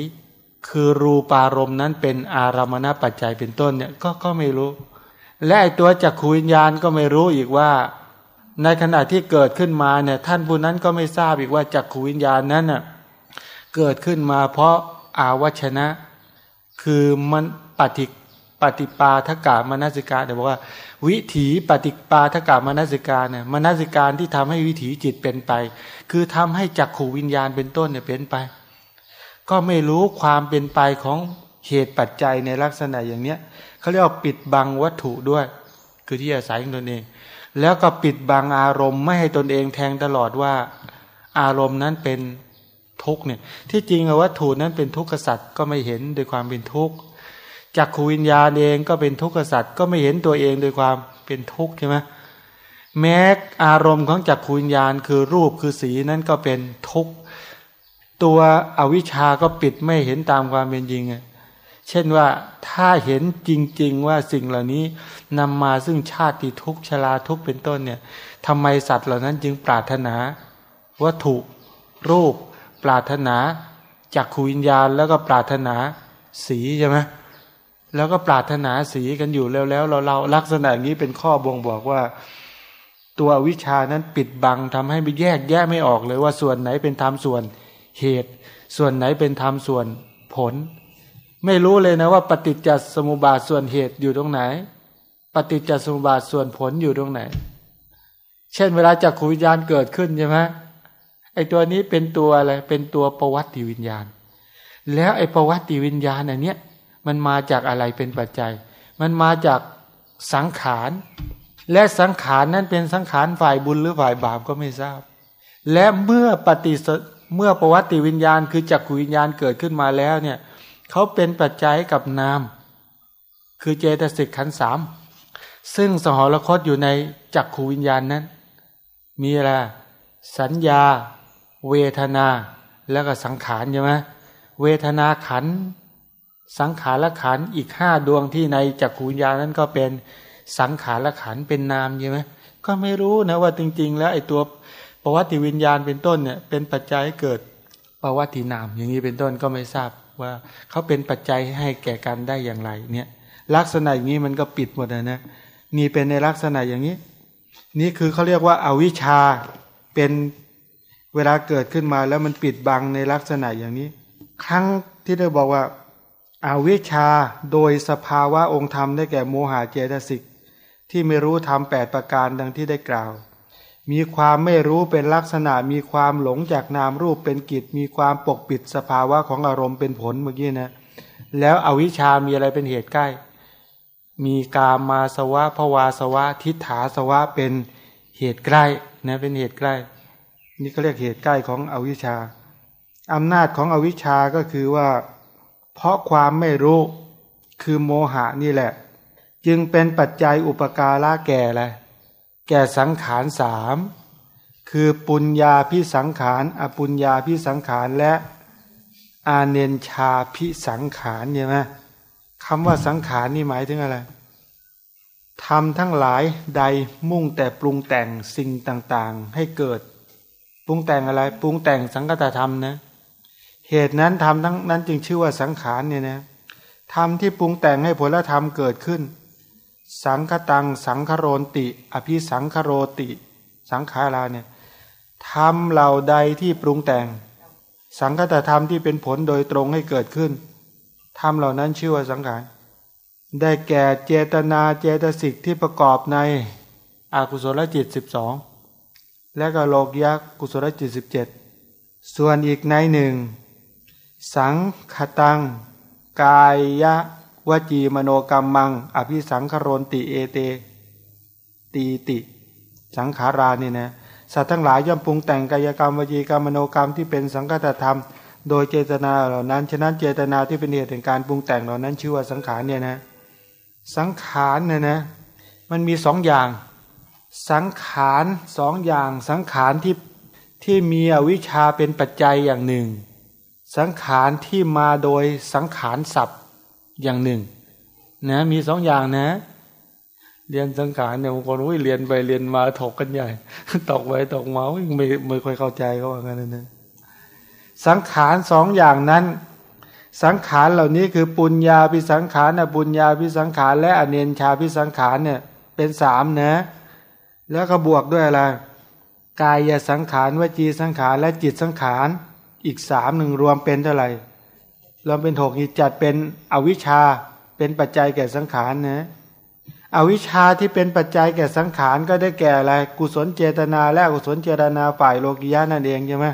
C: คือรูปารมณ์นั้นเป็นอารามณปัจจัยเป็นต้นเนี่ยก็ก็ไม่รู้ และไอ้ตัวจักขูวิญญาณก็ไม่รู้อีกว่า ในขณะที่เกิดขึ้นมาเนี่ยท่านผู้นั้นก็ไม่ทราบอีกว่าจักขูวิญญาณนั้นน่ะ เกิดขึ้นมาเพราะอาวัชนะ คือมันปฏิปฏิปาทกามนสิกาเดี๋ยวบอกว่า วิถีปฏิปาทกามนสิกาเนี่ยมนสิการที่ทำให้วิถีจิตเป็นไป คือทำให้จักขูวิญญาณเป็นต้นเนี่ยเป็นไป ก็ไม่รู้ความเป็นไปของเหตุปัจจัยในลักษณะอย่างเนี้ยเขาเรียกว่าปิดบังวัตถุด้วย คือที่อาศัยของตนเอง แล้วก็ปิดบังอารมณ์ไม่ให้ตนเองแทงตลอดว่าอารมณ์นั้นเป็น ทุกเนี่ยที่จริงวัตถุนั้นเป็นทุกขสัตว์ก็ไม่เห็นโดยความเป็นทุกข์จากขูวิญญาณเองก็เป็นทุกขสัตว์ก็ไม่เห็นตัวเองโดยความเป็นทุกข์ใช่ไหมแม้อารมณ์ของจักขูวิญญาณคือรูปคือสีนั้นก็เป็นทุกข์ตัวอวิชาก็ปิดไม่เห็นตามความเป็นจริงเช่นว่าถ้าเห็นจริง ๆ ว่าสิ่งเหล่านี้นำมาซึ่งชาติทุกข์ชราทุกข์เป็นต้นเนี่ยทำไมสัตว์เหล่านั้นจึงปรารถนาวัตถุรูป ปรารถนาจากขูวิญญาณ แล้วก็ปรารถนาสีใช่ไหมแล้วก็ปรารถนาสีกันอยู่แล้วแล้วเราเราลักษณะอย่างนี้เป็นข้อบ่งบอกว่า ตัววิชานั้นปิดบังทำให้ไปแยกแยะไม่ออกเลยว่าส่วนไหนเป็นธรรมส่วนเหตุ ส่วนไหนเป็นธรรมส่วนผล ไม่รู้เลยนะว่าปฏิจจสมุปบาทส่วนเหตุอยู่ตรงไหน ปฏิจจสมุปบาทส่วนผลอยู่ตรงไหน เช่นเวลาจักขูวิญญาณเกิดขึ้นใช่ไหม ไอ้ตัวนี้เป็นตัวอะไร เป็นตัวประวัติวิญญาณ แล้วไอ้ประวัติวิญญาณอันเนี้ยมันมาจากอะไรเป็นปัจจัย มันมาจากสังขาร และสังขารนั้นเป็นสังขารฝ่ายบุญหรือฝ่ายบาปก็ไม่ทราบ และเมื่อปฏิสเมื่อประวัติวิญญาณ คือจักขวิญญาณเกิดขึ้นมาแล้วเนี่ยเขาเป็นปัจจัยกับนาม คือเจตสิกขันสามซึ่งสหรคตอยู่ในจักขูวิญญาณนั้น มีอะไรสัญญา เวทนาแล้วก็สังขารใช่ไหมเวทนาขัน สังขารละขันอีกห้าดวงที่ในจักขูญญานั้นก็เป็นสังขารละขันเป็นนามใช่ไหมก็ไม่รู้นะว่าจริง ๆ แล้วไอ้ตัวประวัติวิญญาณเป็นต้นเนี่ยเป็นปัจจัยเกิดประวัตินาม อย่างนี้เป็นต้นก็ไม่ทราบว่าเขาเป็นปัจจัยให้แก่กันได้อย่างไรเนี่ยลักษณะอย่างนี้มันก็ปิดหมดนะนะนี่เป็นในลักษณะอย่างนี้ นี่คือเขาเรียกว่าอาวิชชาเป็น เวลาเกิดขึ้นมาแล้วมันปิดบังในลักษณะอย่างนี้ ครั้งที่ได้บอกว่าอาวิชชาโดยสภาวะองค์ธรรมได้แก่โมหะเจตสิกที่ไม่รู้ธรรมแปดประการดังที่ได้กล่าว มีความไม่รู้เป็นลักษณะ มีความหลงจากนามรูปเป็นกิจ มีความปกปิดสภาวะของอารมณ์เป็นผลเมื่อกี้นะ แล้วอวิชชามีอะไรเป็นเหตุใกล้ มีกามาสวะภวาสวะ ทิฏฐาสวะเป็นเหตุใกล้นะเป็นเหตุใกล้ นี่ก็เรียกเหตุใกล้ของอวิชชาอำนาจของอวิชชาก็คือว่า เพราะความไม่รู้คือโมหะนี่แหละ จึงเป็นปัจจัยอุปการะแก่อะไรแก่สังขารสามคือปุญญาพิสังขาร อปุญญาพิสังขารและอาเนนชาพิสังขารเนี่ยไหมคำว่าสังขารนี่หมายถึงอะไรทำทั้งหลายใดมุ่งแต่ปรุงแต่งสิ่งต่างๆ ให้เกิด ปรุงแต่งอะไร ปรุงแต่งสังกตธรรมนะเหตุนั้นทำทั้งนั้นจึงชื่อว่าสังขารเนี่ยนะทำที่ปรุงแต่งให้ผลธรรมเกิดขึ้น สังคตัง สังคโรติ อภิสังคโรติ สังขาราเนี่ยทำเหล่าใดที่ปรุงแต่ง สังคตธรรมที่เป็นผลโดยตรงให้เกิดขึ้นทำเหล่านั้นชื่อว่าสังขารได้แก่เจตนาเจตสิกที่ประกอบในอากุศลจิตสิบสอง และก็โลกยักกุศลจิตสิบเจ็ดส่วนอีกในหนึ่ง สังคตัง กายยะวจีมโนกรรมมัง อภิสังคโรนติเอเต ตีติ สังขารานี่นะสัตว์ทั้งหลายย่อมปรุงแต่งกายกรรมวจีกรรมมโนกรรมที่เป็นสังกัตธรรม โดยเจตนาเหล่านั้น ฉะนั้นเจตนาที่เป็นเหตุแห่งการปรุงแต่งเหล่านั้นชื่อว่าสังขารเนี่ยนะ สังขารเนี่ยนะ มันมีสองอย่าง สังขารสองอย่างสังขารที่ที่มีอวิชชาเป็นปัจจัยอย่างหนึ่ง สังขารที่มาโดยสังขารสัพอย่างหนึ่งนะมีสองอย่างนะ เรียนสังขารเนี่ยบางคนอุ้ยเรียนไปเรียนมาถกกันใหญ่ตกไปตกมาไม่ไม่ค่อยเข้าใจเขาว่างั้นนะสังขารสองอย่างนั้น สังขารเหล่านี้คือปุญญาพิสังขารนะปุญญาพิสังขารและอเนนชาพิสังขารเนี่ยเป็นสามนะ แล้วก็บวกด้วยอะไร กายสังขารวจีสังขารและจิตสังขารอีกสามหนึ่งรวมเป็นเท่าไหร่รวมเป็นหกนี่จัดเป็นอวิชชาเป็นปัจจัยแก่สังขารนะอวิชชาที่เป็นปัจจัยแก่สังขารก็ได้แก่อะไรกุศลเจตนา และกุศลเจตนาฝ่ายโลกิยานั่นเองใช่ไหม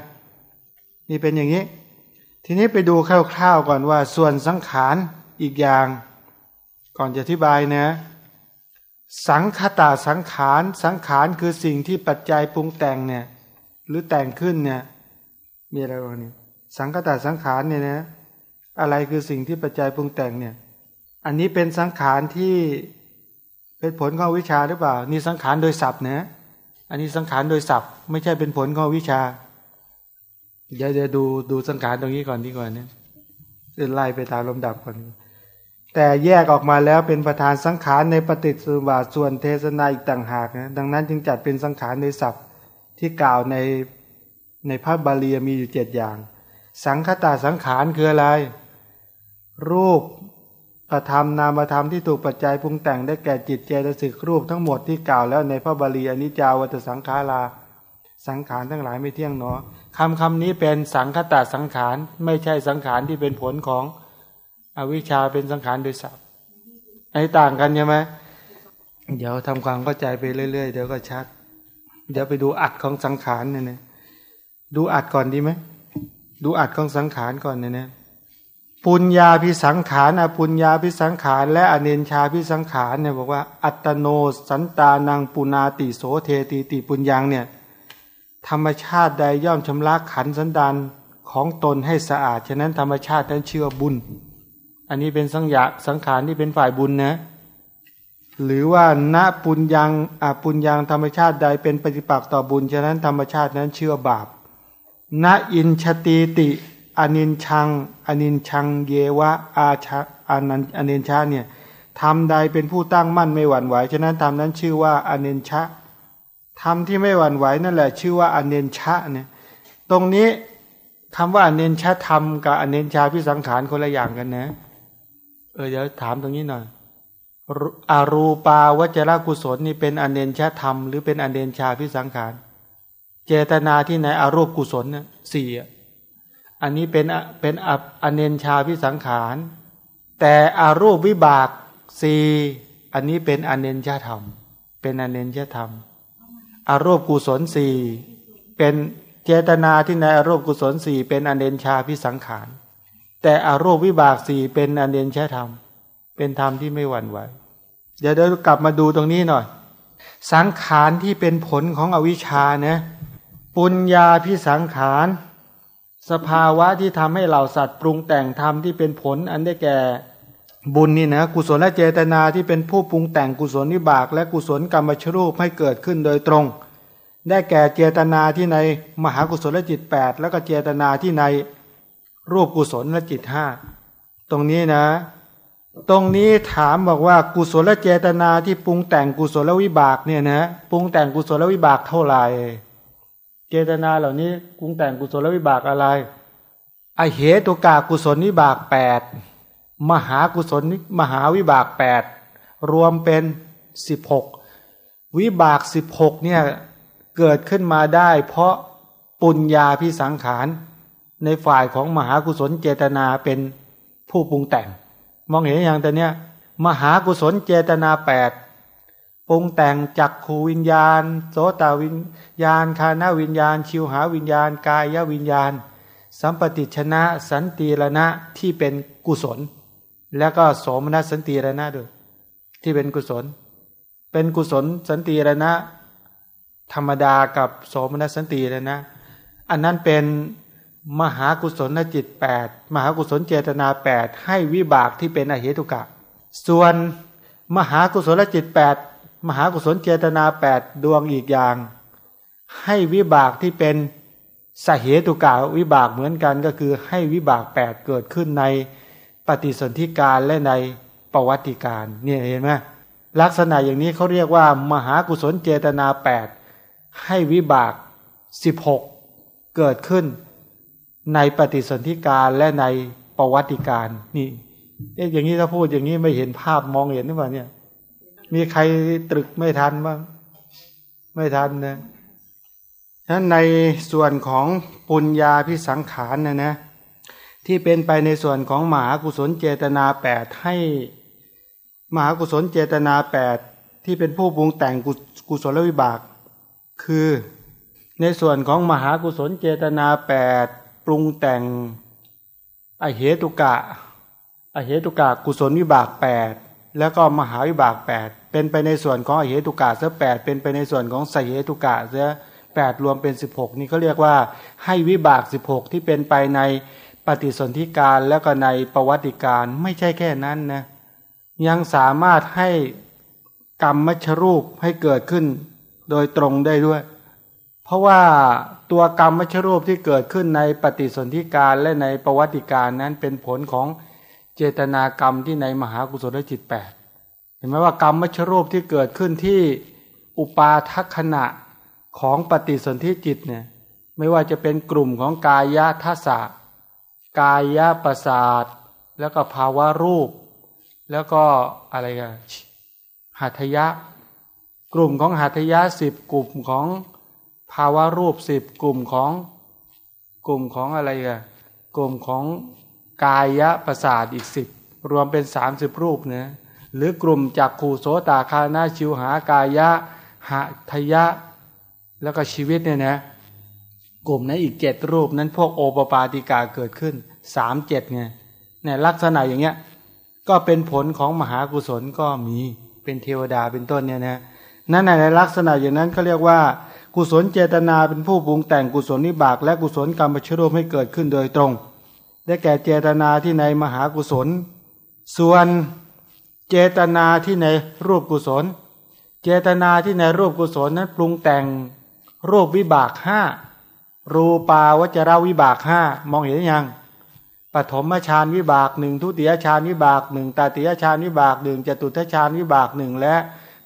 C: นี่เป็นอย่างนี้ ทีนี้ไปดูคร่าวๆก่อนว่า ส่วนสังขารอีกอย่าง ก่อนจะอธิบายนะ สังคตาสังขารสังขารคือสิ่งที่ปัจจัยปรุงแต่งเนี่ย หรือแต่งขึ้นเนี่ย มีอะไรบ้างนี่สังคตาสังขารเนี่ยนะ อะไรคือสิ่งที่ปัจจัยปรุงแต่งเนี่ย อันนี้เป็นสังขารที่เป็นผลของวิชาหรือเปล่า นี่สังขารโดยศัพท์นะ อันนี้สังขารโดยศัพท์ ไม่ใช่เป็นผลของวิชา เดี๋ยวจะดูดูสังขารตรงนี้ก่อนดีกว่านี่ไล่ไปตามลำดับก่อน แต่แยกออกมาแล้วเป็นประธานสังขารในปฏิสุบาทส่วนเทศนาอีกต่างหากนะดังนั้นจึงจัดเป็นสังขารในศัพท์ที่กล่าวในในพระบาลีมีอยู่เจ็ดอย่าง สังคตาสังขารคืออะไร รูปประธรรมนามธรรมที่ถูกปัจจัยปรุงแต่งได้แก่จิตเจตสิกรูปทั้งหมดที่กล่าวแล้วในพระบาลีอนิจจาวัตสังขาราสังขารทั้งหลายไม่เที่ยงเนาะคำคำนี้เป็นสังคตะสังขารไม่ใช่สังขารที่เป็นผลของ อวิชชาเป็นสังขารโดยสับไอ้ต่างกันใช่ไหมเดี๋ยวทำความเข้าใจไปเรื่อยๆ เดี๋ยวก็ชัด เดี๋ยวไปดูอัดของสังขารเนี่ยนะดูอัดก่อนดีไหมดูอัดของสังขารก่อนเนี่ยนะปุญญาพิสังขารอปุญญาพิสังขารและอเนนชาพิสังขารเนี่ยบอกว่าอัตโนสันตานังปุนาติโสเทติติปุญญังเนี่ยธรรมชาติใดย่อมชำระขันสันดานของตนให้สะอาด ฉะนั้นธรรมชาตินั้นเชื่อบุญ อันนี้เป็นสังยาสังขารที่เป็นฝ่ายบุญนะ หรือว่าณปุญญังอปุญญังธรรมชาติใดเป็นปฏิปักษ์ต่อบุญ ฉะนั้นธรรมชาตินั้นเชื่อบาปณอินชตีติอนินชังอนินชังเยวะอาชะอานันอเนนชาเนี่ยทำใดเป็นผู้ตั้งมั่นไม่หวั่นไหว ฉะนั้นทำนั้นชื่อว่าอเนนชะทำที่ไม่หวั่นไหวนั่นแหละ ชื่อว่าอเนนชะเนี่ย ตรงนี้คำว่าอเนนชะธรรมกับอเนนชาพิสังขารคนละอย่างกันนะ เออเดี๋ยวถามตรงนี้หน่อยอารูปาวจรกุศลนี่เป็นอเนนชาธรรมหรือเป็นอเนนชาพิสังขาร เจตนาที่ไหนอารูปกุศลเนี่ยสี่อันนี้เป็นเป็นอเนนชาพิสังขาร แต่อารูปวิบากสี่อันนี้เป็นอเนนชาธรรม เป็นอเนนชาธรรมอารูปกุศลสี่เป็นเจตนาที่ในอารูปกุศลสี่เป็นอเนนชาพิสังขาร แต่อารูปวิบากสี่เป็นอนเนนชาธรรม เป็นธรรมที่ไม่หวั่นไหว เดี๋ยวเดี๋ยวกลับมาดูตรงนี้หน่อย สังขารที่เป็นผลของอวิชชานะปุญญาพิสังขารสภาวะที่ทำให้เหล่าสัตว์ปรุงแต่งธรรมที่เป็นผลอันได้แก่บุญนี่นะกุศลและเจตนาที่เป็นผู้ปรุงแต่งกุศลนิบาก และกุศลกรรมชรูปให้เกิดขึ้นโดยตรง ได้แก่เจตนาที่ในมหากุศลและจิตแปดแล้วก็เจตนาที่ใน รูปกุศลและจิตห้าตรงนี้นะ ตรงนี้ถามบอกว่ากุศลเจตนาที่ปรุงแต่งกุศลวิบากเนี่ยนะปรุงแต่งกุศลวิบากเท่าไหร่เจตนาเหล่านี้ปรุงแต่งกุศลวิบากอะไรไอเหตุกากุศลวิบากแปดมหากุศลมหาวิบากแปดรวมเป็นสิบหกวิบากสิบหกเนี่ยเกิดขึ้นมาได้ เพราะปุญญาพิสังขาร ในฝ่ายของมหากุศลเจตนาเป็นผู้ปรุงแต่ง มองเห็นอย่างแต่เนี้ยมหากุศลเจตนาแปดปรุงแต่งจักขูวิญญาณ โสตวิญญาณคานาวิญญาณ ชิวหาวิญญาณ กายวิญญาณ สัมปติชนะ สันติรณะที่เป็นกุศล แล้วก็โสมนัสสันติรณะด้วยที่เป็นกุศล เป็นกุศลสันติรณะธรรมดากับโสมนัสสันติรณะอันนั้นเป็น มหากุศลจิตแปดมหากุศลเจตนาแปดให้วิบากที่เป็นอเหตุกะ ส่วนมหากุศลจิตแปดมหากุศลเจตนาแปดดวงอีกอย่าง ให้วิบากที่เป็นสเหตุกะวิบากเหมือนกันก็คือให้วิบากแปดเกิดขึ้นในปฏิสนธิการและในประวัติการเนี่ยเห็นไหมลักษณะอย่างนี้เขาเรียกว่า มหากุศลเจตนาแปดให้วิบากสิบหกเกิดขึ้น ในปฏิสนธิการและในประวัติการ นี่เอ๊ะอย่างนี้ถ้าพูดอย่างนี้ไม่เห็นภาพมองเห็นหรือเปล่าเนี่ย มีใครตรึกไม่ทันบ้างไม่ทันนะฉะนั้นในส่วนของปุญญาพิสังขารนะนะที่เป็นไปในส่วนของมหากุศลเจตนาแปดให้มหากุศลเจตนาแปดที่เป็นผู้ปรุงแต่งกุศลวิบาก คือในส่วนของมหากุศลเจตนาแปด ปรุงแต่งอเหตุกะอเหตุกะกุศลวิบากแปดแล้วก็มหาวิบากแปดเป็นไปในส่วนของอเหตุกะเสียแปดเป็นไปในส่วนของสเหตุกะเสียแปดรวมเป็นสิบหกนี่เขาเรียกว่าให้วิบากสิบหกที่เป็นไปในปฏิสนธิการแล้วก็ในประวัติการไม่ใช่แค่นั้นนะยังสามารถให้กรรมมัชรูปให้เกิดขึ้น โดยตรงได้ด้วย ราะว่าตัวกรรมมชรูปที่เกิดขึ้นในปฏิสนธิการและในประวัติการนั้นเป็นผลของเจตนากรรมที่ในมหากุศลจิตแปดเห็นไหมว่ากรรมมชรูปที่เกิดขึ้นที่อุปาทัขณะของปฏิสนธิจิตเนี่ยไม่ว่าจะเป็นกลุ่มของกายะทัศะกายะประสาท แล้วก็ภาวะรูป แล้วก็อะไรกันหัตถยะ กลุ่มของหัตถยะสิบกลุ่มของ ภาวะรูปสิบกลุ่มของกลุ่มของอะไรอะกลุ่มของกายะประสาทอีกสิบรวมเป็นสามสิบรูปเนะหรือกลุ่มจากขู่โสตาคานาชิวหากายะหะทยะ แล้วก็ชีวิตเนี่ยนะกลุ่มนั้นอีกเจ็ดรูปนั้นพวกโอปปาติกาเกิดขึ้นสามเจ็ดไงเนี่ยลักษณะอย่างเงี้ยก็เป็นผลของมหากุศลก็มีเป็นเทวดาเป็นต้นเนี่ยนะนั่นในลักษณะอย่างนั้นเขาเรียกว่า กุศลเจตนาเป็นผู้ปรุงแต่งกุศลนิบาก และกุศลกรรมชโรมให้เกิดขึ้นโดยตรง ได้แก่เจตนาที่ในมหากุศล ส่วนเจตนาที่ในรูปกุศล เจตนาที่ในรูปกุศลนั้นปรุงแต่งรูปวิบากห้ารูปาวจรวิบากห้ามองเห็นยังปฐมฌานวิบากหนึ่งทุติยฌานวิบากหนึ่งตติยฌานวิบากหนึ่งจตุตฌานวิบากหนึ่งและ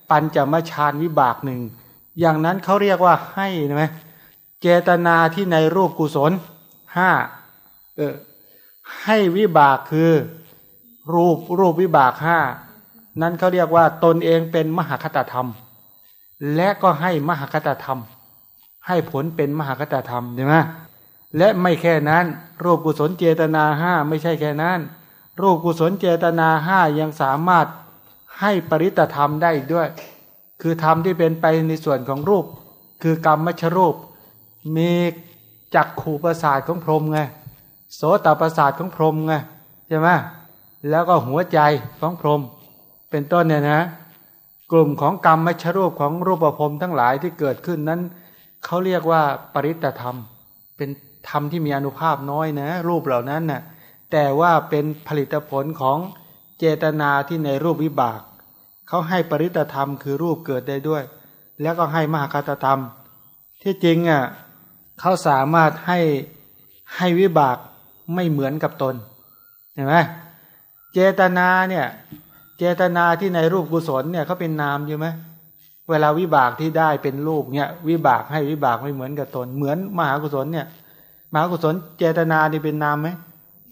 C: ปัญจมฌานวิบากหนึ่ง อย่างนั้นเขาเรียกว่าให้ไหมเจตนาที่ในรูปกุศลห้าเออให้วิบากคือรูปรูปวิบากห้านั้นเขาเรียกว่าตนเองเป็นมหาคตธรรม และก็ให้มหาคตธรรม ให้ผลเป็นมหาคตธรรมใช่ไหมและไม่แค่นั้น รูปกุศลเจตนาห้าไม่ใช่แค่นั้น รูปกุศลเจตนาห้ายังสามารถให้ปริตธรรมได้อีกด้วย คือธรรมที่เป็นไปในส่วนของรูป คือกรรมมชรูป มีจักขู่ประสาทของพรหมไงโสตประสาทของพรหมไงใช่ไหมแล้วก็หัวใจของพรหมเป็นต้นเนี่ยนะ กลุ่มของกรรมมชรูปของรูปภพทั้งหลายที่เกิดขึ้นนั้นเขาเรียกว่าปริตธรรม เป็นธรรมที่มีอนุภาพน้อยนะ รูปเหล่านั้นนะ่ะแต่ว่าเป็นผลิตผลของเจตนาที่ในรูปวิบาก เขาให้ปริตธรรมคือรูปเกิดได้ด้วย แล้วก็ให้มหาคตธรรม ที่จริงอะเขาสามารถให้ให้วิบากไม่เหมือนกับตนเห็นไหมเจตนาเนี่ยเจตนาที่ในรูปกุศลเนี่ยเขาเป็นนามใช่ไหมเวลาวิบากที่ได้เป็นรูปเนี่ยวิบากให้วิบากไม่เหมือนกับตน เหมือนมหากุศลเนี่ยมหากุศลเจตนานี่เป็นนามไหม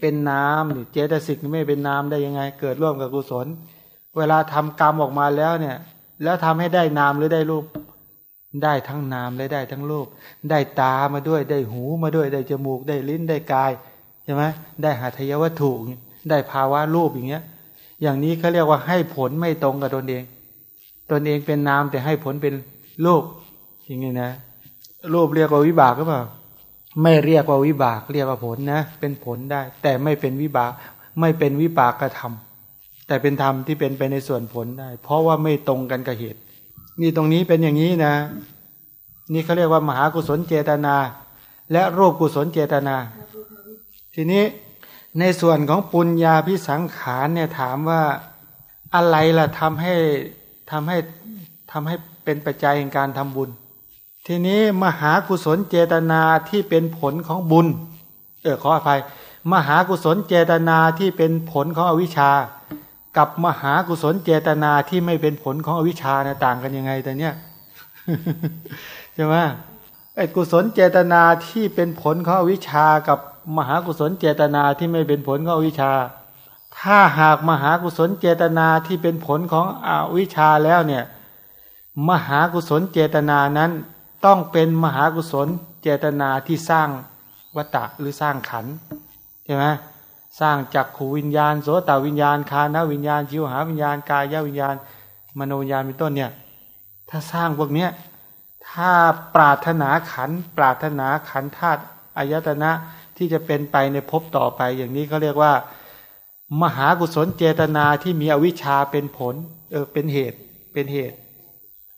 C: เป็นนามนี่เจตสิกไม่เป็นนามได้ยังไง เกิดร่วมกับกุศล เวลาทำกรรมออกมาแล้วเนี่ย แล้วทำให้ได้นามหรือได้รูป ได้ทั้งนามและได้ทั้งรูป ได้ตามาด้วยได้หูมาด้วยได้จมูก ได้ลิ้นได้กายใช่ไหมได้หาทยวัตถุได้ภาวะรูปอย่างเงี้ย อย่างนี้เขาเรียกว่าให้ผลไม่ตรงกับตนเอง ตนเองเป็นนามแต่ให้ผลเป็นรูปอย่างนี้นะรูปเรียกว่าวิบากหรือเปล่าไม่เรียกว่าวิบาก เรียกว่าผลนะ เป็นผลได้ แต่ไม่เป็นวิบาก ไม่เป็นวิบากกระทำ แต่เป็นธรรมที่เป็นไปในส่วนผลได้ เพราะว่าไม่ตรงกันกับเหตุ นี่ตรงนี้เป็นอย่างนี้นะ นี่เขาเรียกว่ามหากุศลเจตนา และรูปกุศลเจตนา ทีนี้ในส่วนของปุญญาพิสังขารเนี่ยถามว่าอะไรล่ะทำให้ทำให้ทำให้เป็นปัจจัยแห่งการทำบุญ ทีนี้มหากุศลเจตนาที่เป็นผลของบุญ เออขออภัย มหากุศลเจตนาที่เป็นผลของอวิชชา กับมหากุศลเจตนาที่ไม่เป็นผลของอวิชชานะต่างกันยังไงแต่เนี้ยใช่ไหมไอ้กุศลเจตนาที่เป็นผลของอวิชชากับมหากุศลเจตนาที่ไม่เป็นผลของอวิชชา ถ้าหากมหากุศลเจตนาที่เป็นผลของอวิชชาแล้วเนี่ย มหากุศลเจตนานั้นต้องเป็นมหากุศลเจตนาที่สร้างวัตตะหรือสร้างขันใช่ไหม สร้างจักขูวิญญาณโสตวิญญาณคานวิญญาณชิวหาวิญญาณกายวิญญาณ มโนวิญญาณเป็นต้นเนี่ย ถ้าสร้างพวกเนี้ยถ้าปรารถนาขันปรารถนาขันธาตุอายตนะที่จะเป็นไปในภพต่อไปอย่างนี้เขาเรียกว่า มหากุศลเจตนาที่มีอวิชชาเป็นผลเออเป็นเหตุเป็นเหตุ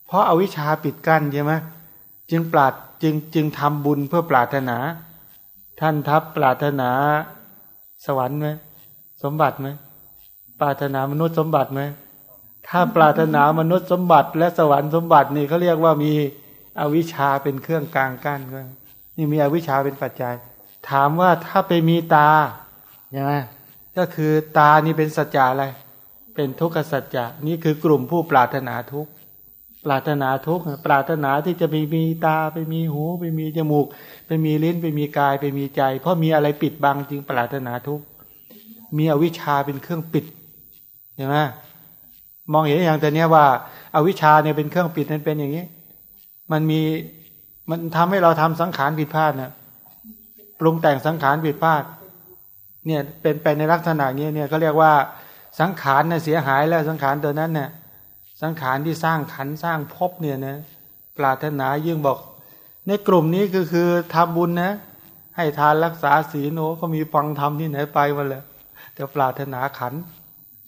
C: เพราะอาวิชชาปิดกั้นใช่ไหมจึงปราดจึงจึงทำบุญเพื่อปรารถนา ท่านทับปรารถนา สวรรค์ไหมสมบัติไหมปรารถนามนุษย์สมบัติไหมถ้าปรารถนามนุษย์สมบัติ และสวรรค์สมบัตินี่เขาเรียกว่ามีอวิชชาเป็นเครื่องกลางกั้นก็นี่มีอวิชชาเป็นปัจจัย ถามว่าถ้าไปมีตาใช่ไหมก็คือตานี่เป็นสัจจะอะไร เป็นทุกขสัจจะนี่คือกลุ่มผู้ปรารถนาทุก ปรารถนาทุกปรารถนาที่จะไปมีตาไปมีหู ไปมีจมูก ไปมีลิ้นไปมีกายไปมีใจ เพราะมีอะไรปิดบังจึงปรารถนาทุกมีอวิชชาเป็นเครื่องปิดใช่ไหมมองเห็นอย่างแต่เนี้ยว่าอาวิชชาเนี่ยเป็นเครื่องปิดนั้นเป็นอย่างนี้ มันมีมันทำให้เราทำสังขารผิดพลาดนะปรุงแต่งสังขารผิดพลาด เนี่ยเป็นไปในลักษณะนี้เนี่ยเขาเรียกว่าสังขารเนี่ยเสียหายแล้วสังขารตัวนั้นเนี่ย สังขารที่สร้างขันสร้างภพเนี่ยนะปรารถนายิ่งบอก ในกลุ่มนี้คือคือทำบุญนะ ให้ทานรักษาศีลโอ้เขามีฟังธรรมที่ไหนไปหมดเลยแต่ปรารถนาขัน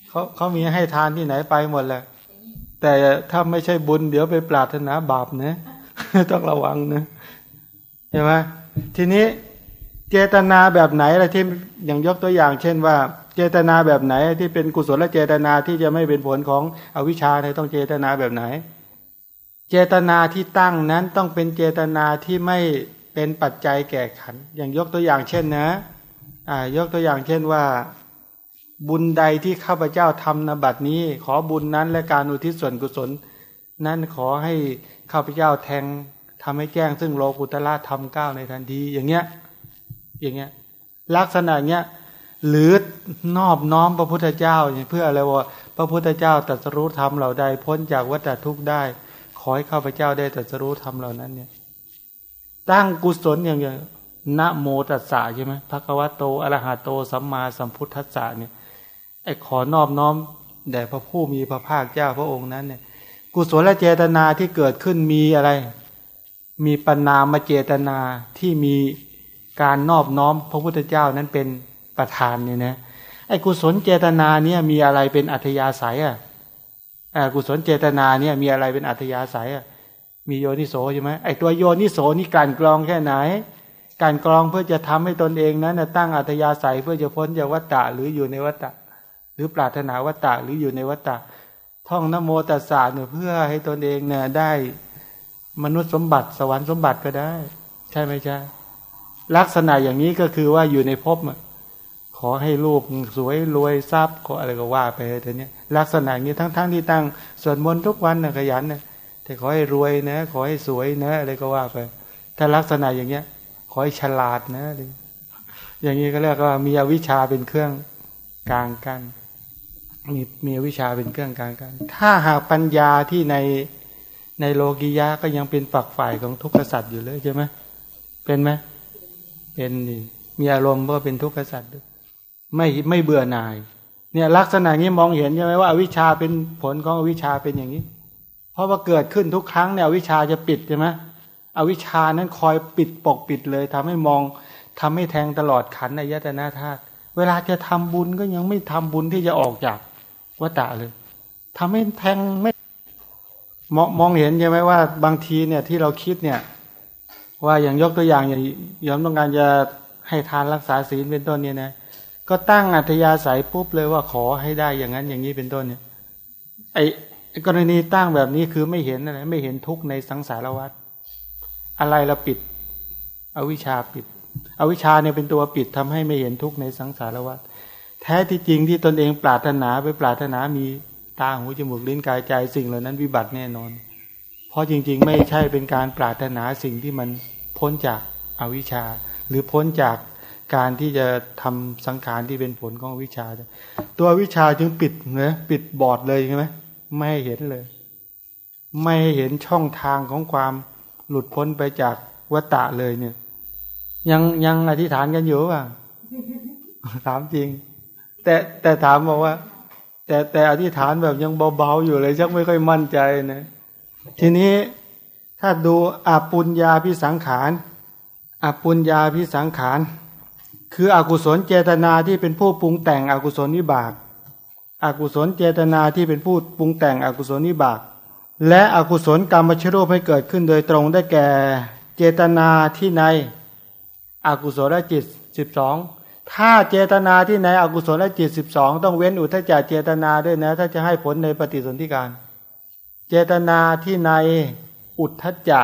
C: เขาเขามีให้ทานที่ไหนไปหมดแหละแต่ถ้าไม่ใช่บุญ เดี๋ยวไปปรารถนาบาปนะต้องระวังนะเห็นไหมทีนี้เจตนาแบบไหนอะไรที่อย่างยกตัวอย่าง เช่นว่า เจตนาแบบไหน ที่เป็นกุศลและเจตนาที่จะไม่เป็นผลของอวิชชาเนี่ยต้องเจตนาแบบไหน เจตนาที่ตั้งนั้นต้องเป็นเจตนาที่ไม่เป็นปัจจัยแก่ขัน อย่างยกตัวอย่างเช่นนะอ่ายกตัวอย่างเช่นว่า บุญใดที่ข้าพเจ้าทำนบัดนี้ ขอบุญนั้นและการอุทิศส่วนกุศล นั้นขอให้ข้าพเจ้าแทงทำให้แจ้งซึ่งโลกุตละธรรมเก้าในทันทีอย่างเงี้ยอย่างเงี้ยลักษณะเงี้ย หรือนอบน้อมพระพุทธเจ้าเพื่ออะไรวะพระพุทธเจ้าตรัสรู้ธรรมเหล่าใดพ้นจากวัฏทุกข์ได้ ขอให้ข้าพเจ้าได้ตรัสรู้ธรรมเหล่านั้นเนี่ยตั้งกุศลอย่างเงี้ยนะโมตัสสะใช่ไหมพระกวะโตอรหะโตสัมมาสัมพุทธัสสะเนี่ยไอ้ขอนอบน้อมแด่พระผู้มีพระภาคเจ้าพระองค์นั้นเนี่ย กุศลเจตนาที่เกิดขึ้นมีอะไร มีปณามเจตนาที่มีการนอบน้อมพระพุทธเจ้านั้นเป็น ประธานเนี่ยนะไอ้กุศลเจตนาเนี่ยมีอะไรเป็นอัธยาศัยอะกุศลเจตนาเนี่ยมีอะไรเป็นอัธยาศัยอะมีโยนิโสใช่ไหมไอ้ตัวโยนิโสนี่การกรองแค่ไหน การกรองเพื่อจะทำให้ตนเองนั้นตั้งอัธยาศัยเพื่อจะพ้นจากวัฏฏะหรืออยู่ในวัฏฏะหรือปรารถนาวัฏฏะหรืออยู่ในวัฏฏะท่องนโมตัสสะเนี่ยเพื่อให้ตนเองเนี่ยได้มนุษย์สมบัติสวรรค์สมบัติก็ได้ ใช่ไหมใช่ลักษณะอย่างนี้ก็คือว่าอยู่ในภพ ขอให้ลูกสวยรวยทรัพย์ขออะไรก็ว่าไปเถอเนี่ยลักษณะอย่างนี้ทั้งๆทที่ตั้งสวดมนต์ทุกวันนะขยันนะแต่ขอให้รวยนะ ขอให้สวยนะ อะไรก็ว่าไป ถ้าลักษณะอย่างเงี้ย ขอให้ฉลาดนะอย่างนี้ก็เรียกว่ามีอวิชชาเป็นเครื่องกลางกันมีมีวิชาเป็นเครื่องกลางกัน ถ้าหากปัญญาที่ในในโลกิยะก็ยังเป็นฝักฝ่ายของทุกขสัตว์อยู่เลยใช่ไหมเป็นไหมเป็นมีอารมณ์ว่าเป็นทุกขสัตว์ ไม่ไม่เบื่อหน่าย เนี่ยลักษณะนี้มองเห็นใช่ไหมว่าอวิชชาเป็นผลของอวิชชาเป็นอย่างนี้ เพราะว่าเกิดขึ้นทุกครั้งเนี่ยอวิชชาจะปิดใช่ไหมอวิชชานั้นคอยปิดปกปิดเลยทำให้มองทำให้แทงตลอดขันในยตนาธาตุเวลาจะทำบุญก็ยังไม่ทำบุญที่จะออกจากวัฏฏะเลยทำให้แทงไม่มองมองเห็นใช่ไหมว่า บางทีเนี่ยที่เราคิดเนี่ย ว่าอย่างยกตัวอย่างอย่างยอมต้องการจะให้ทานรักษาศีลเป็นต้นเนี่ยนะ ก็ตั้งอัธยาศัยปุ๊บเลยว่าขอให้ได้อย่างนั้นอย่างนี้เป็นต้นเนี่ยไอ้กรณีตั้งแบบนี้คือไม่เห็นอะไรไม่เห็นทุกข์ในสังสารวัฏอะไรเราปิด อวิชชาปิด อวิชชาเนี่ยเป็นตัวปิดทำให้ไม่เห็นทุกข์ในสังสารวัฏแท้ที่จริงที่ตนเองปรารถนาไปปรารถนามีตาหูจมูกลิ้นกายใจสิ่งเหล่านั้นวิบัติแน่นอน เพราะจริง ๆ ไม่ใช่เป็นการปรารถนาสิ่งที่มันพ้นจากอาวิชชา หรือพ้นจาก การที่จะทำสังขารที่เป็นผลของวิชา ตัววิชาจึงปิดเนะปิดบอดเลยใช่ไหมไม่ให้เห็นเลย ไม่ให้เห็นช่องทางของความหลุดพ้นไปจากวัตตะเลยเนี่ย ยังยังอธิษฐานกันอยู่ป่ะถามจริง แต่แต่ถามบอกว่า แต่แต่อธิษฐานแบบยังเบาๆอยู่เลยชักไม่ค่อยมั่นใจนะทีนี้ถ้าดูอาปุญญาพิสังขารอาปุญญาพิสังขาร คืออกุศลเจตนาที่เป็นผู้ปรุงแต่งอกุศลวิบากอากุศลเจตนาที่เป็นผู้ปรุงแต่งอกุศลวิบาก และอกุศลกรรมชรูปให้เกิดขึ้นโดยตรงได้แก่เจตนาที่ในอกุศลจิตสิบสองถ้าเจตนาที่ในอกุศลจิตสิบสองต้องเว้นอุทจจเจตนาด้วยนะ ถ้าจะให้ผลในปฏิสนธิการ เจตนาที่ในอุทจจะ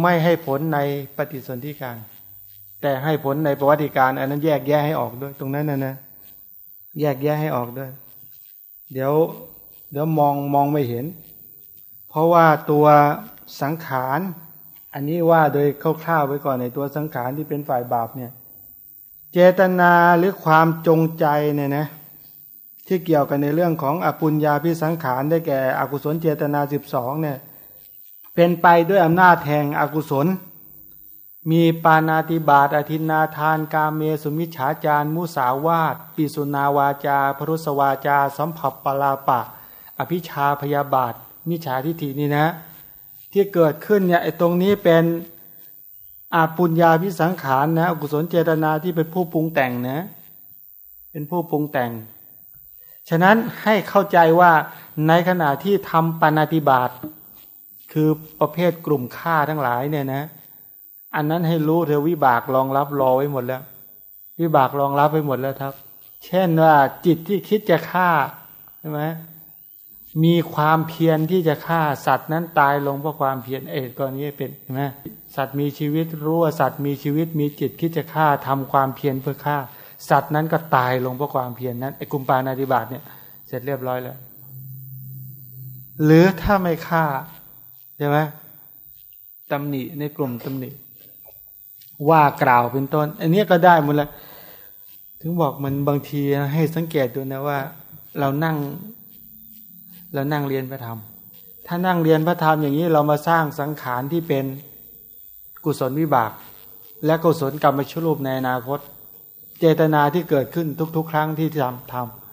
C: ไม่ให้ผลในปฏิสนธิการ แต่ให้ผลในประวัติการ อันนั้นแยกแยะให้ออกด้วย ตรงนั้นนะนะแยกแยะให้ออกด้วย เดี๋ยว เดี๋ยวมองมองไม่เห็น เพราะว่าตัวสังขารอันนี้ว่าโดยคร่าวๆไปก่อนในตัวสังขารที่เป็นฝ่ายบาปเนี่ย เจตนาหรือความจงใจเนี่ยนะที่เกี่ยวกันในเรื่องของอปุญญาพิสังขารได้แก่อกุศลเจตนาสิบสองเนี่ยเป็นไปด้วยอำนาจแห่งอกุศล มีปานาติบาตอธินาทานกาเมสุมิฉาจารมุสาวาตปิสุนาวาจา พรุสวาจา สัมผัสปลาปะ อภิชาพยาบาท มิฉาทิฏฐินี่นะ ที่เกิดขึ้นเนี่ยไอ้ตรงนี้เป็นอาปุญญาพิสังขารนะกุศลเจตนาที่เป็นผู้ปรุงแต่งนะ เป็นผู้ปรุงแต่ง ฉะนั้นให้เข้าใจว่าในขณะที่ทำปานาติบาตคือประเภทกลุ่มฆ่าทั้งหลายเนี่ยนะ อันนั้นให้รู้เธอวิบากรองรับรอไว้หมดแล้ว วิบากรองรับไว้หมดแล้วครับ เช่นว่าจิตที่คิดจะฆ่าใช่ไหมมีความเพียรที่จะฆ่าสัตว์นั้นตายลงเพราะความเพียรเอ็ดกรณีเป็นใช่ไหมสัตว์มีชีวิตรู้ว่าสัตว์มีชีวิตมีจิตคิดจะฆ่าทำความเพียรเพื่อฆ่า สัตว์นั้นก็ตายลงเพราะความเพียรนั้นไอ้กุมปานาธิบาตเนี่ย เสร็จเรียบร้อยแล้ว หรือถ้าไม่ฆ่าใช่ไหมตำหนิในกลุ่มตำหนิ ว่ากล่าวเป็นต้น อันนี้ก็ได้หมดแล้วถึงบอกมันบางทีให้สังเกตดูนะว่า เรานั่ง เรานั่งเรียนพระธรรม ถ้านั่งเรียนพระธรรมอย่างนี้เรามาสร้างสังขารที่เป็นกุศลวิบาก และกุศลกรรมชรูปในอนาคต เจตนาที่เกิดขึ้นทุก ๆ ครั้งที่ทำทำ